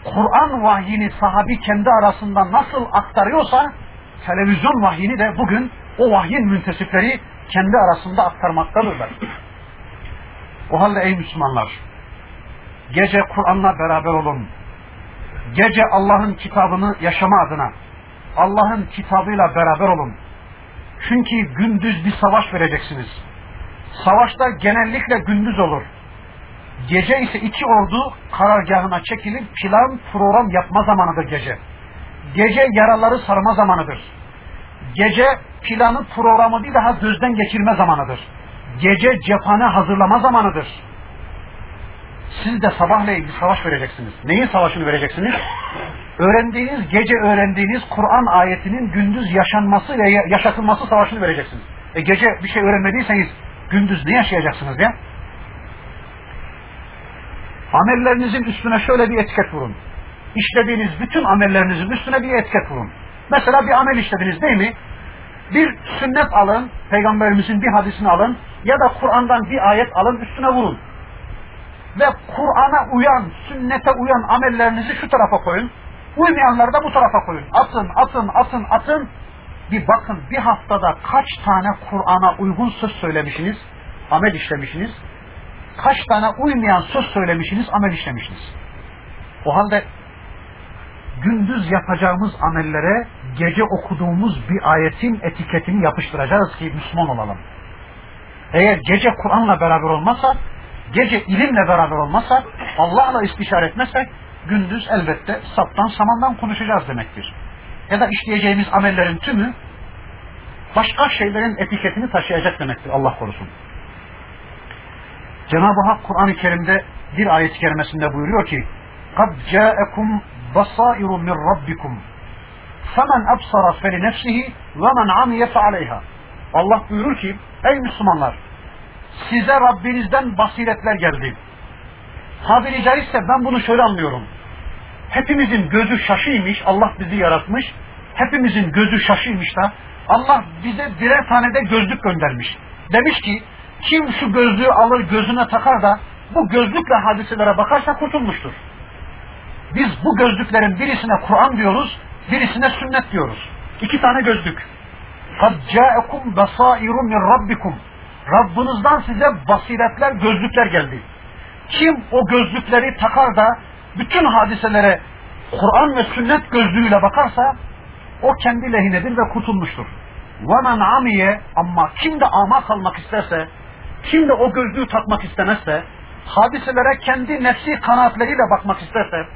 Kur'an vahyini sahabi kendi arasında nasıl aktarıyorsa televizyon vahyini de bugün o vahyin müntesipleri kendi arasında aktarmaktadırlar. O halde ey Müslümanlar, gece Kur'an'la beraber olun. Gece Allah'ın kitabını yaşama adına, Allah'ın kitabıyla beraber olun. Çünkü gündüz bir savaş vereceksiniz. Savaşta genellikle gündüz olur. Gece ise iki ordu karargahına çekilip plan program yapma zamanıdır gece. Gece yaraları sarma zamanıdır. Gece planı programı bir daha gözden geçirme zamanıdır. Gece cephane hazırlama zamanıdır. Siz de sabahleyin bir savaş vereceksiniz. Neyin savaşını vereceksiniz? Öğrendiğiniz, gece öğrendiğiniz Kur'an ayetinin gündüz yaşanması ve yaşatılması savaşını vereceksiniz. E gece bir şey öğrenmediyseniz gündüz ne yaşayacaksınız ya? Amellerinizin üstüne şöyle bir etiket vurun. İşlediğiniz bütün amellerinizin üstüne bir etiket vurun. Mesela bir amel işlediniz değil mi? Bir sünnet alın, peygamberimizin bir hadisini alın ya da Kur'an'dan bir ayet alın üstüne vurun. Ve Kur'an'a uyan, sünnete uyan amellerinizi şu tarafa koyun. Uymayanları da bu tarafa koyun. Atın, atın, atın, atın. Bir bakın bir haftada kaç tane Kur'an'a uygun söz söylemişsiniz, amel işlemişsiniz. Kaç tane uymayan söz söylemişsiniz, amel işlemişsiniz. O halde gündüz yapacağımız amellere gece okuduğumuz bir ayetin etiketini yapıştıracağız ki Müslüman olalım. Eğer gece Kur'an'la beraber olmazsa, gece ilimle beraber olmazsa, Allah'la istişare etmezsek, gündüz elbette saptan samandan konuşacağız demektir. Ya da işleyeceğimiz amellerin tümü başka şeylerin etiketini taşıyacak demektir Allah korusun. Cenab-ı Hak Kur'an-ı Kerim'de bir ayet-i kerimesinde buyuruyor ki قَدْ جَاءَكُمْ بَصَائِرُ مِنْ رَبِّكُمْ فَمَنْ أَبْصَرَ فَلِنَفْسِهِ وَمَنْ عَمِيَ فَعَلَيْهَا Allah buyurur ki ey Müslümanlar size Rabbinizden basiretler geldi. Tabiri caizse ben bunu şöyle anlıyorum. Hepimizin gözü şaşıymış, Allah bizi yaratmış. Hepimizin gözü şaşıymış da Allah bize birer tane de gözlük göndermiş. Demiş ki kim şu gözlüğü alır gözüne takar da bu gözlükle hadiselere bakarsa kurtulmuştur. Biz bu gözlüklerin birisine Kur'an diyoruz, birisine sünnet diyoruz. İki tane gözlük. قَدْ جَاءَكُمْ بَصَائِرٌ مِنْ رَبِّكُمْ Rabbinizden size basiretler, gözlükler geldi. Kim o gözlükleri takar da bütün hadiselere Kur'an ve sünnet gözlüğüyle bakarsa o kendi lehinedir ve kurtulmuştur. وَمَنْ عَمِيَ Ama kim de ama kalmak isterse, kim de o gözlüğü takmak istemezse, hadiselere kendi nefsi kanaatleriyle bakmak isterse,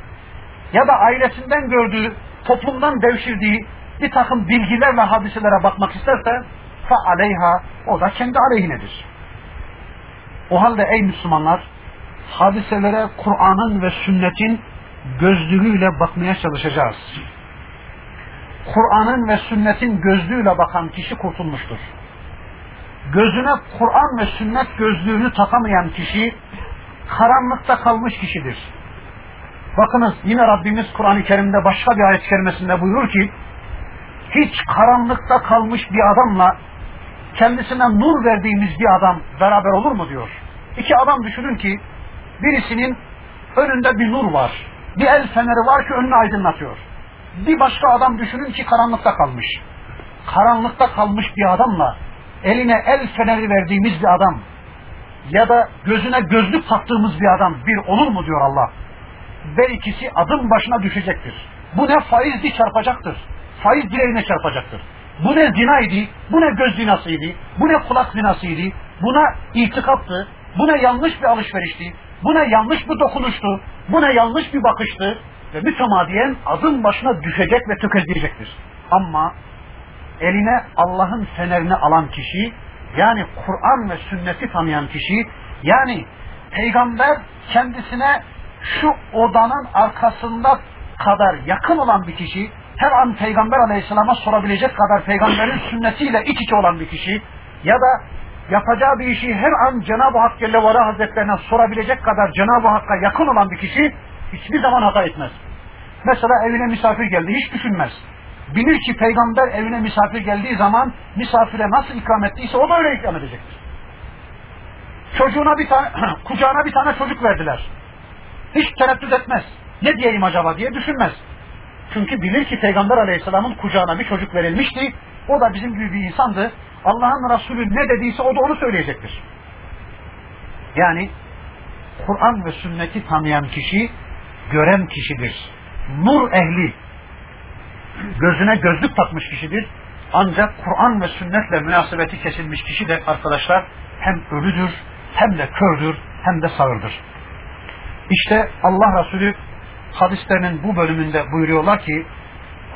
ya da ailesinden gördüğü, toplumdan devşirdiği bir takım bilgilerle hadiselere bakmak isterse, fa aleyha, o da kendi aleyhinedir. O halde ey Müslümanlar, hadiselere Kur'an'ın ve sünnetin gözlüğüyle bakmaya çalışacağız. Kur'an'ın ve sünnetin gözlüğüyle bakan kişi kurtulmuştur. Gözüne Kur'an ve sünnet gözlüğünü takamayan kişi karanlıkta kalmış kişidir. Bakınız yine Rabbimiz Kur'an-ı Kerim'de başka bir ayet kerimesinde buyurur ki hiç karanlıkta kalmış bir adamla kendisine nur verdiğimiz bir adam beraber olur mu diyor. İki adam düşünün ki birisinin önünde bir nur var. Bir el feneri var ki önünü aydınlatıyor. Bir başka adam düşünün ki karanlıkta kalmış. Karanlıkta kalmış bir adamla eline el feneri verdiğimiz bir adam ya da gözüne gözlük taktığımız bir adam bir olur mu diyor Allah. Ve ikisi adım başına düşecektir. Bu ne faizdi çarpacaktır. Faiz direğine çarpacaktır. Bu ne zinaydı, bu ne göz zinasıydı, bu ne kulak zinasıydı, buna itikaptı, bu ne yanlış bir alışverişti, bu ne yanlış bir dokunuştu, bu ne yanlış bir bakıştı ve mütemadiyen adım başına düşecek ve tökezleyecektir. Ama eline Allah'ın fenerini alan kişi, yani Kur'an ve sünneti tanıyan kişi, yani peygamber kendisine şu odanın arkasında kadar yakın olan bir kişi, her an Peygamber Aleyhisselam'a sorabilecek kadar peygamberin sünnetiyle iç içe olan bir kişi ya da yapacağı bir işi her an Cenab-ı Hak Celle Vara Hazretlerine sorabilecek kadar Cenab-ı Hakk'a yakın olan bir kişi hiçbir zaman hata etmez. Mesela evine misafir geldi hiç düşünmez. Bilir ki peygamber evine misafir geldiği zaman misafire nasıl ikram ettiyse o da öyle ikram edecektir. Çocuğuna bir tane, [CLEARS THROAT] kucağına bir tane çocuk verdiler. Hiç tereddüt etmez. Ne diyeyim acaba diye düşünmez. Çünkü bilir ki Peygamber Aleyhisselam'ın kucağına bir çocuk verilmişti. O da bizim gibi bir insandı. Allah'ın Resulü ne dediyse o da onu söyleyecektir. Yani Kur'an ve sünneti tanıyan kişi, gören kişidir. Nur ehli, gözüne gözlük takmış kişidir. Ancak Kur'an ve sünnetle münasebeti kesilmiş kişi de arkadaşlar hem ölüdür, hem de kördür, hem de sağırdır. İşte Allah Resulü hadislerinin bu bölümünde buyuruyorlar ki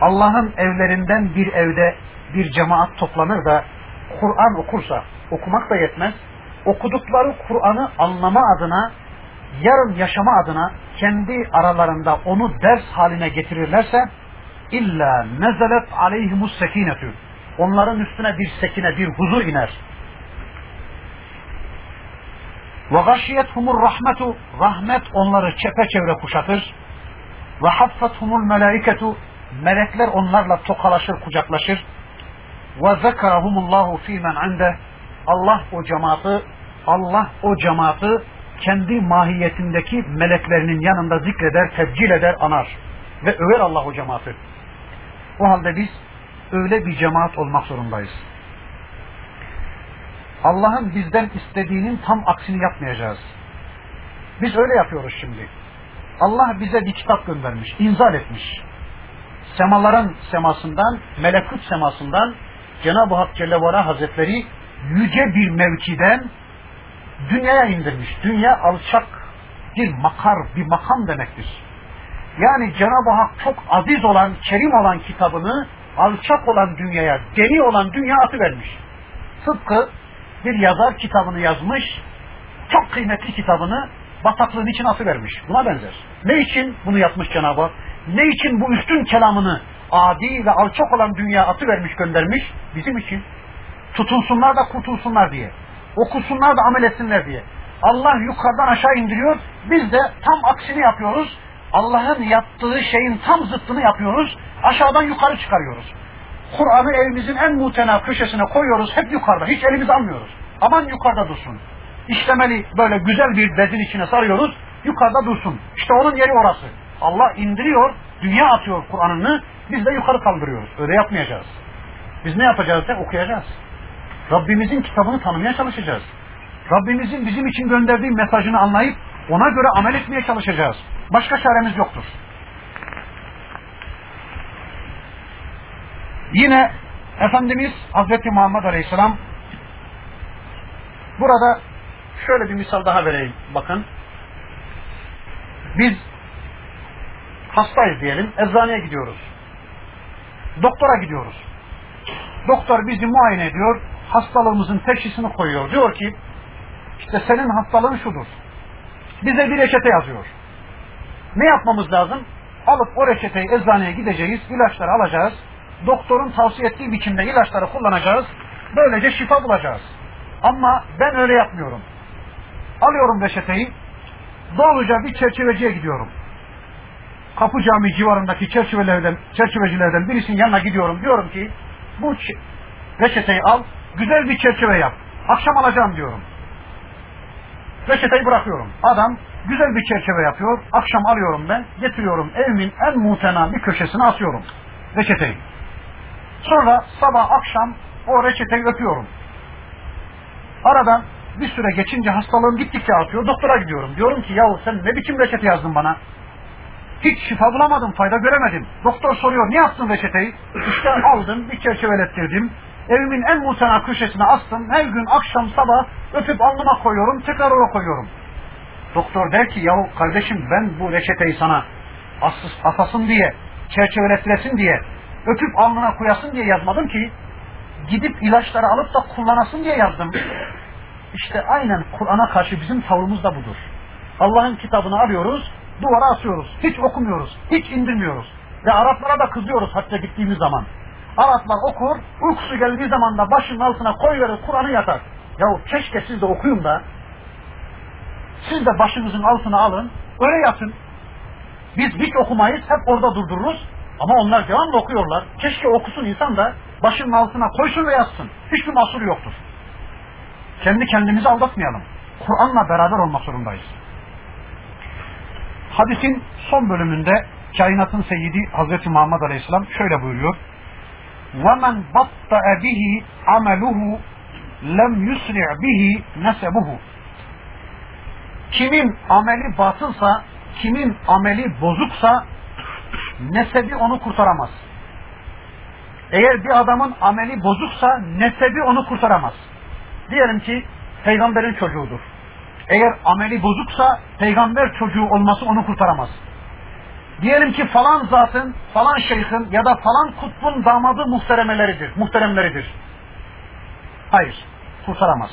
Allah'ın evlerinden bir evde bir cemaat toplanır da Kur'an okursa okumak da yetmez. Okudukları Kur'an'ı anlama adına yarın yaşama adına kendi aralarında onu ders haline getirirlerse illa nezelet aleyhimus sekinetü onların üstüne bir sekine bir huzur iner. Ve gashiyethumur rahmetu rahmet onları çepeçevre kuşatır. Ve haffathumul melaiketu melekler onlarla tokalaşır, kucaklaşır. Ve zekarahumullahu fîmen inde Allah o cemaati Allah o cemaati kendi mahiyetindeki meleklerinin yanında zikreder, tebcil eder, anar. Ve över Allah o cemaati. O halde biz öyle bir cemaat olmak zorundayız. Allah'ın bizden istediğinin tam aksini yapmayacağız. Biz öyle yapıyoruz şimdi. Allah bize bir kitap göndermiş, inzal etmiş. Semaların semasından, melekut semasından Cenab-ı Hak Celle Vara Hazretleri yüce bir mevkiden dünyaya indirmiş. Dünya alçak bir makar, bir makam demektir. Yani Cenab-ı Hak çok aziz olan, kerim olan kitabını alçak olan dünyaya, deni olan dünya vermiş. Tıpkı bir yazar kitabını yazmış, çok kıymetli kitabını bataklığın için vermiş. Buna benzer. Ne için bunu yapmış Cenab-ı Hak? Ne için bu üstün kelamını adi ve alçak olan dünya vermiş göndermiş? Bizim için. Tutunsunlar da kurtulsunlar diye. Okusunlar da amel etsinler diye. Allah yukarıdan aşağı indiriyor. Biz de tam aksini yapıyoruz. Allah'ın yaptığı şeyin tam zıttını yapıyoruz. Aşağıdan yukarı çıkarıyoruz. Kur'an'ı elimizin en mutena köşesine koyuyoruz. Hep yukarıda. Hiç elimizi almıyoruz. Aman yukarıda dursun. İşlemeli böyle güzel bir bezin içine sarıyoruz. Yukarıda dursun. İşte onun yeri orası. Allah indiriyor, dünya atıyor Kur'an'ını. Biz de yukarı kaldırıyoruz. Öyle yapmayacağız. Biz ne yapacağız de okuyacağız. Rabbimizin kitabını tanımaya çalışacağız. Rabbimizin bizim için gönderdiği mesajını anlayıp ona göre amel etmeye çalışacağız. Başka çaremiz yoktur. Yine Efendimiz Hazreti Muhammed Aleyhisselam burada şöyle bir misal daha vereyim. Bakın. Biz hastayız diyelim. Eczaneye gidiyoruz. Doktora gidiyoruz. Doktor bizi muayene ediyor. Hastalığımızın teşhisini koyuyor. Diyor ki işte senin hastalığın şudur. Bize bir reçete yazıyor. Ne yapmamız lazım? Alıp o reçeteyi eczaneye gideceğiz, ilaçları alacağız. Doktorun tavsiye ettiği biçimde ilaçları kullanacağız. Böylece şifa bulacağız. Ama ben öyle yapmıyorum. Alıyorum reçeteyi, doğruca bir çerçeveciye gidiyorum. Kapı Camii civarındaki çerçevelerden, çerçevecilerden birisinin yanına gidiyorum. Diyorum ki bu reçeteyi al, güzel bir çerçeve yap. Akşam alacağım diyorum. Reçeteyi bırakıyorum. Adam güzel bir çerçeve yapıyor. Akşam alıyorum ben. Getiriyorum evimin en muhtena bir köşesine asıyorum. Reçeteyi. Sonra sabah akşam o reçeteyi öpüyorum. Aradan bir süre geçince hastalığım gittikçe artıyor. Doktora gidiyorum. Diyorum ki yahu sen ne biçim reçete yazdın bana? Hiç şifa bulamadım, fayda göremedim. Doktor soruyor, ne yaptın reçeteyi? İşte aldım, bir çerçevelettirdim. Evimin en muhtena köşesine astım. Her gün akşam sabah öpüp alnıma koyuyorum, tekrar oraya koyuyorum. Doktor der ki, yahu kardeşim ben bu reçeteyi sana asız, asasın diye, çerçevelettiresin diye, öpüp alnına koyasın diye yazmadım ki, gidip ilaçları alıp da kullanasın diye yazdım. İşte aynen Kur'an'a karşı bizim tavrımız da budur. Allah'ın kitabını arıyoruz, duvara asıyoruz. Hiç okumuyoruz, hiç indirmiyoruz. Ve Araplara da kızıyoruz hatta gittiğimiz zaman. Araplar okur, uykusu geldiği zaman da başının altına koyuverir, Kur'an'ı yatar. Yahu keşke siz de okuyun da, siz de başınızın altına alın, öyle yatın. Biz hiç okumayız, hep orada durdururuz. Ama onlar devamlı okuyorlar. Keşke okusun insan da başının altına koysun ve yatsın. Hiçbir mahsuru yoktur. Kendi kendimizi aldatmayalım. Kur'an'la beraber olmak zorundayız. Hadisin son bölümünde kainatın seyyidi Hazreti Muhammed Aleyhisselam şöyle buyuruyor. وَمَنْ بَطَّأَ بِهِ عَمَلُهُ lem yusri' bihi nesebuhu. Kimin ameli batılsa, kimin ameli bozuksa nesebi onu kurtaramaz. Eğer bir adamın ameli bozuksa nesebi onu kurtaramaz. Diyelim ki peygamberin çocuğudur. Eğer ameli bozuksa peygamber çocuğu olması onu kurtaramaz. Diyelim ki falan zatın, falan şeyhin ya da falan kutbun damadı muhteremeleridir, muhteremleridir. Hayır, kurtaramaz.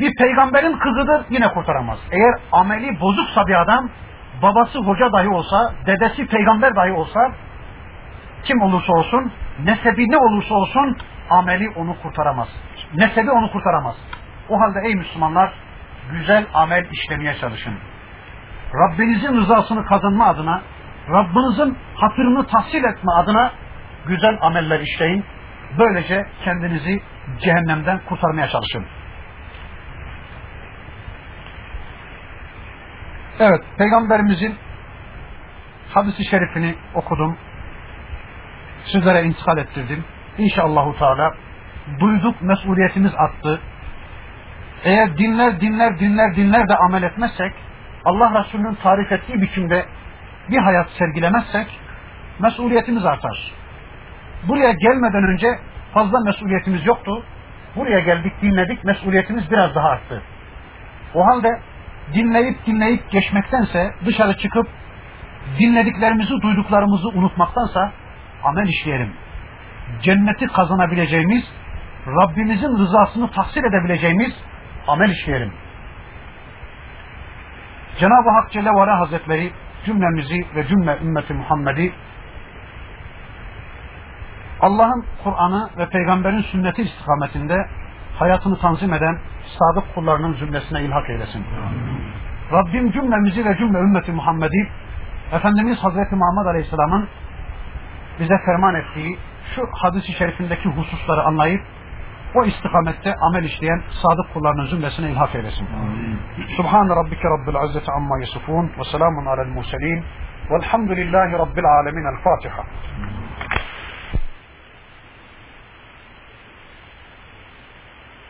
Bir peygamberin kızıdır, yine kurtaramaz. Eğer ameli bozuksa bir adam, babası hoca dahi olsa, dedesi peygamber dahi olsa, kim olursa olsun, nesebi ne olursa olsun, ameli onu kurtaramaz. Nesebi onu kurtaramaz. O halde ey Müslümanlar, güzel amel işlemeye çalışın. Rabbinizin rızasını kazanma adına, Rabbinizin hatırını tahsil etme adına güzel ameller işleyin. Böylece kendinizi cehennemden kurtarmaya çalışın. Evet, Peygamberimizin hadisi şerifini okudum. Sizlere intikal ettirdim. İnşallahu Teala duyduk, mesuliyetimiz attı. Eğer dinler, dinler, dinler, dinler de amel etmezsek, Allah Resulü'nün tarif ettiği biçimde bir hayat sergilemezsek, mesuliyetimiz artar. Buraya gelmeden önce fazla mesuliyetimiz yoktu. Buraya geldik, dinledik, mesuliyetimiz biraz daha arttı. O halde dinleyip dinleyip geçmektense, dışarı çıkıp dinlediklerimizi, duyduklarımızı unutmaktansa amel işleyelim. Cenneti kazanabileceğimiz, Rabbimizin rızasını tahsil edebileceğimiz amel işleyelim. Cenab-ı Hak Celle ve Hazretleri cümlemizi ve cümle ümmeti Muhammed'i Allah'ın Kur'an'ı ve peygamberin sünneti istikametinde hayatını tanzim eden sadık kullarının zümresine ilhak eylesin. Rabbim cümlemizi ve cümle ümmeti Muhammed'i Efendimiz Hazreti Muhammed Aleyhisselam'ın bize ferman ettiği şu hadisi şerifindeki hususları anlayıp o istikamette amel işleyen sadık kullarının zümresine ilhak eylesin. Subhan rabbike rabbil izzeti amma yasifun ve selamun alel murselin velhamdülillahi rabbil alemin. El Fatiha.